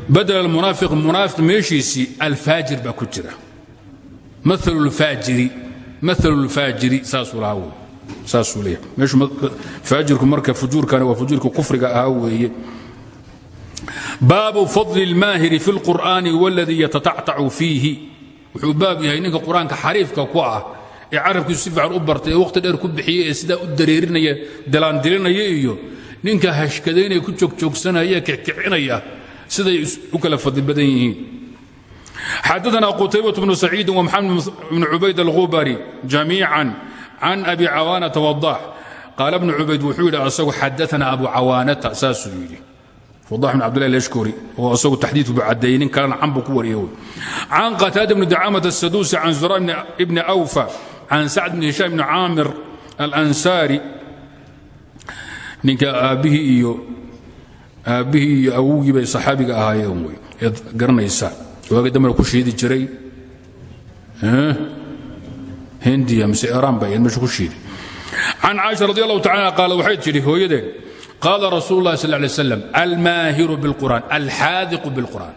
Badl munaafiq munaafiq meeshiisii alfaajir baa ku jira. Maalu lfaajiri maalu lfaajiri saasuu lahaa wey saasuu leeyahay. Meeshu faajirku marka fujuurkani waa fujuurkii kufriga ahaa weeye baabu fadli اlmaahiri fi اlqur'aani wاladii yatatactacu fiihi wuxuu baab yahay ninka qur-aanka xariifka ku ah ee carabkiisu si fiican u bartay ee wakhti dheer ku bixiyey ee sidaa u dareerinaya dalaandilinaya iyo ninka hashkadaynaya ku joogjoogsanaya kickicinaya siday u kala fadli badan yihiin xadaثna qutaybة bnu saciidi ومxamed bn cubayd اlغubari jamiiعا can abi cawaanata wadax qaala bnu cubayd wuxuu yidhi asagu xadaana abu cawaanata saasuu yidhi wadax bn cabdillah lashkori oo asagu taxdiidku cadeeyey nin kalena can buu ku wariyey can qataada bni dacaamat asaduusi can zura ibni awfa can sacd bni hishaam bni caamir alansaari ninka aabbihii iyo aabbihii iyo awowgii bay saxaabiga ahaayeen wey eed garanaysa waagi dambena ku shiidi jiray hindiya mise iraan bay meesha ku shiiday can caaisha radi allahu tacala qaala waxay tidhi hooyadeen qaala rasuulu llahi sal lay slam almaahiru bilqur'aan alxaadiqu bilqur'aan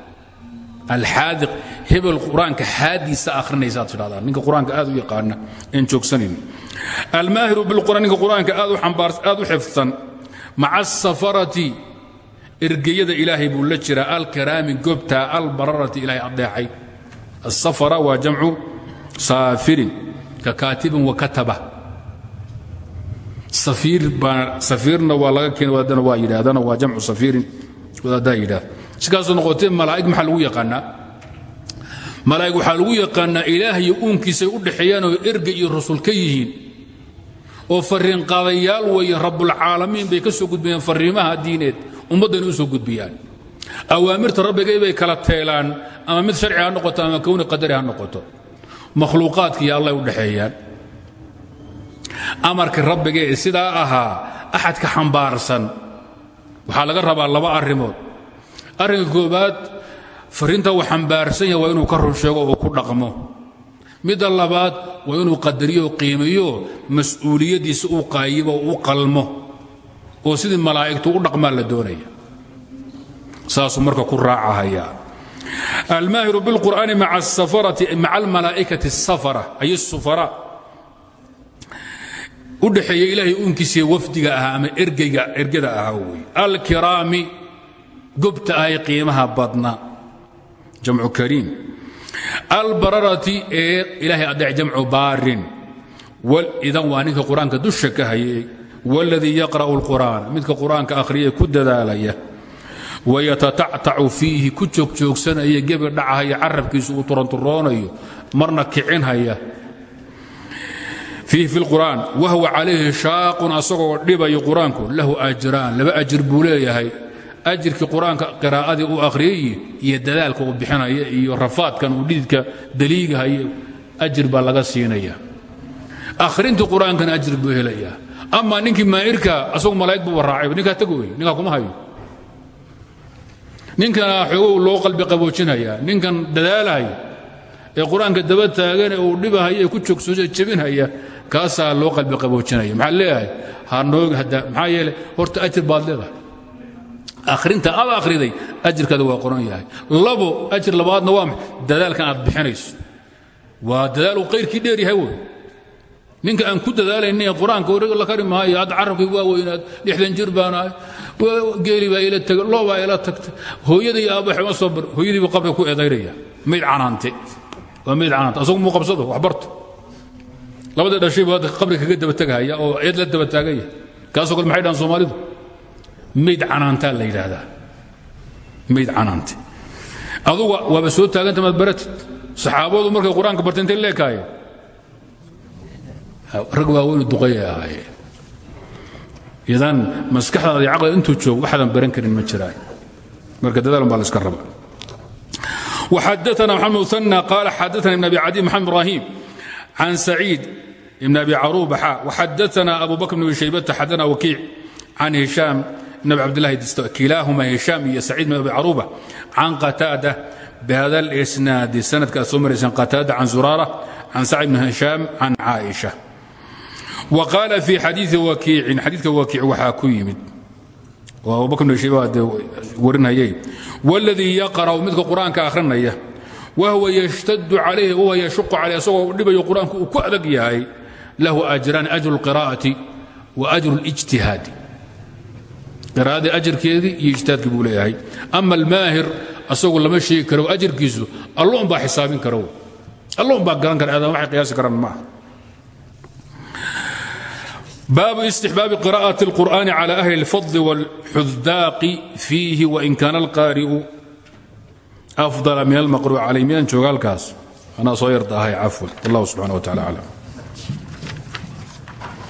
alxaadiq hebel qur'aanka xaadiisa akhrinaysaad tidhahdaan ninka qur'aanka aad u yaqaana een joogsanayn almaahiru bilqur'aan ninka qur'aanka aad u xifdsan maca asafarati ergeyada ilaahay buu la jiraa alkaraami gobta albararati ilaahay adeecay asafara waa jamcu saafirin kakaatibin wakataba safiirna waa laga keen wadaadana waa yidhaahdana waa jamcu safiirin wadaaddaa yidhaahda sikaasoo noqotee malaa'ig maxaa lagu yaqaanaa? Malaa'ig waxaa lagu yaqaanaa ilaah iyo uunkiisay u dhexeeyaan oo erga iyo rasul yihiin. Oo fariin qaadayaal weeye rabbulcaalamiin bay ka soo gudbiyaan fariimaha diineed ummaddayna u soo gudbiyaan. Awaamirta rabbigay bay kala teelaan ama mid sharci ha noqoto ama kowni qadari ha noqoto. Makhluuqaadka iyo allay u dhexeeyaan amarkii rabbiga ee sidaa ahaa axadka xambaarsan. Waxaa laga rabaa laba arrimood. Arinka koobaad farinta uu xambaarsan yahay waa inuu ka rusheego oo ku dhaqmo. Midda labaad waa inuu qadariyo qiimiyo masuuliyadiisa u qaayibo oo u qalmo oo sidii malaa'igtu u dhaqmaa la doonaya. Saasuu marka ku raacahayaa. Almaahiru bilqur'aani maca almalaaikati asafara ay sufara u dhexeeya ilaahay uunkiisiiy wafdiga ahaa ama ergeyga ergada ahaa wey alkiraami gobta ahay qiimaha badna. Jamcu kariim. Albararati ee ilaahay adeec jamcu baarin. Idan waa ninka qur'aanka dusha ka hayay. Wاladii yaqra'u اlqur'aan midka qur'aanka akhriya ku dadaalaya. Wayatatactacu fiihi ku joogjoogsanaya gebi dhacahaya carabkiisu uu turanturoonayo marna kicinhaya fiihi fi lqur'aan wahwa calayhi shaaqun asagoo dhibayo qur'aanku lahu ajraan laba ajir buu leeyahay. Ajirkii qur'aanka qiraa'adii uu akhriyey iyo dadaalka uu bixinaya iyo rafaadkan uu dhididka daliigahayo ajir baa laga siinaya. Akhrintii qur'aankana ajir buu helaya ama ninkii maa'irka asagu malaa'ig buu raacay ninkaa tag wey ninkaa kuma hayo. Ninkana xoogow loo qalbi qaboojinaya ninkan dadaalaya ee qur'aanka daba jebinhaya kaasaa loo qalbi qaboojinaya. Maxaa leeyahay? Hanoogi hadda maxaa yeele horta ajir baad leedahay. Akhrinta aad akhriday ajirkaada waa qoran yahay. Labo ajir labaadna waa maxay? Aad bixinayso. Waa dadaal uu qayrkii dheer yahay wey ninka aan ku dadaalaynin qur'aanka la kari maayo carabkii waa weynaad lixdan jir baanahay geeli baa ila tagay loo baa ila tagtay hooyada iyo aabba waxma soo bar hooyadiibu qabriga ku eedaynaya mayd canaante. Waa mayd canaante. Asagu muu qabsado wax barto labada dhashay buu hadda qabriga kaga daba tegahaya oo eed la daba taaganya kaasoo kale maxay dhahan soomaalidu mayd canaantaa la yidhaahdaa mayd canaante aduga waaba soo taaganta maad baratid saxaabadu markay qur-aanka bartay intay leekaayeen rag waaweynu duqayay ahaayeen idan maskaxdaada iyo caqliga intuu joogo waxaadan baran karin ma jiraan marka dadaalan baa la iska raba وحدثنا محمد مثنى قال can saciid ibn abi caruba xadaana abu bakr bn shaybata xadana wakiic can hishaam ibn abi cabdillahi disto kilaahuma hishaam iyo saciid ibn abi caruba can qataada bihada اlisnaadi sanadka aad soo marayseen qataada can zuraara can sacid bn hishaam can caaisha wa qaala fii xadiii wakiicin xadiidka wakiic waxaa ku yimid oo abubakr bn shayba warinhayay wاladii yaqra'u midka qur'aanka akhrinaya القران كاخرنيه وهو يشتد عليه وهو يشق عليه سوى دبي القران كو ادق ياهي له اجران اجر القراءه واجر الاجتهاد قراءه اجر كيدي يجتهد بقول ياهي اما الماهر اسوق لما شيء كرو اجر كيسو الله با حسابين كرو الله با قران كر هذا واحد قياس كران ما باب استحباب قراءة القرآن على أهل الفضل والحذاق فيه وإن كان afdala min almaqrub calay miyaan jooga halkaas anaa soo yardahay cafwan wallah subxana wa tacala aclam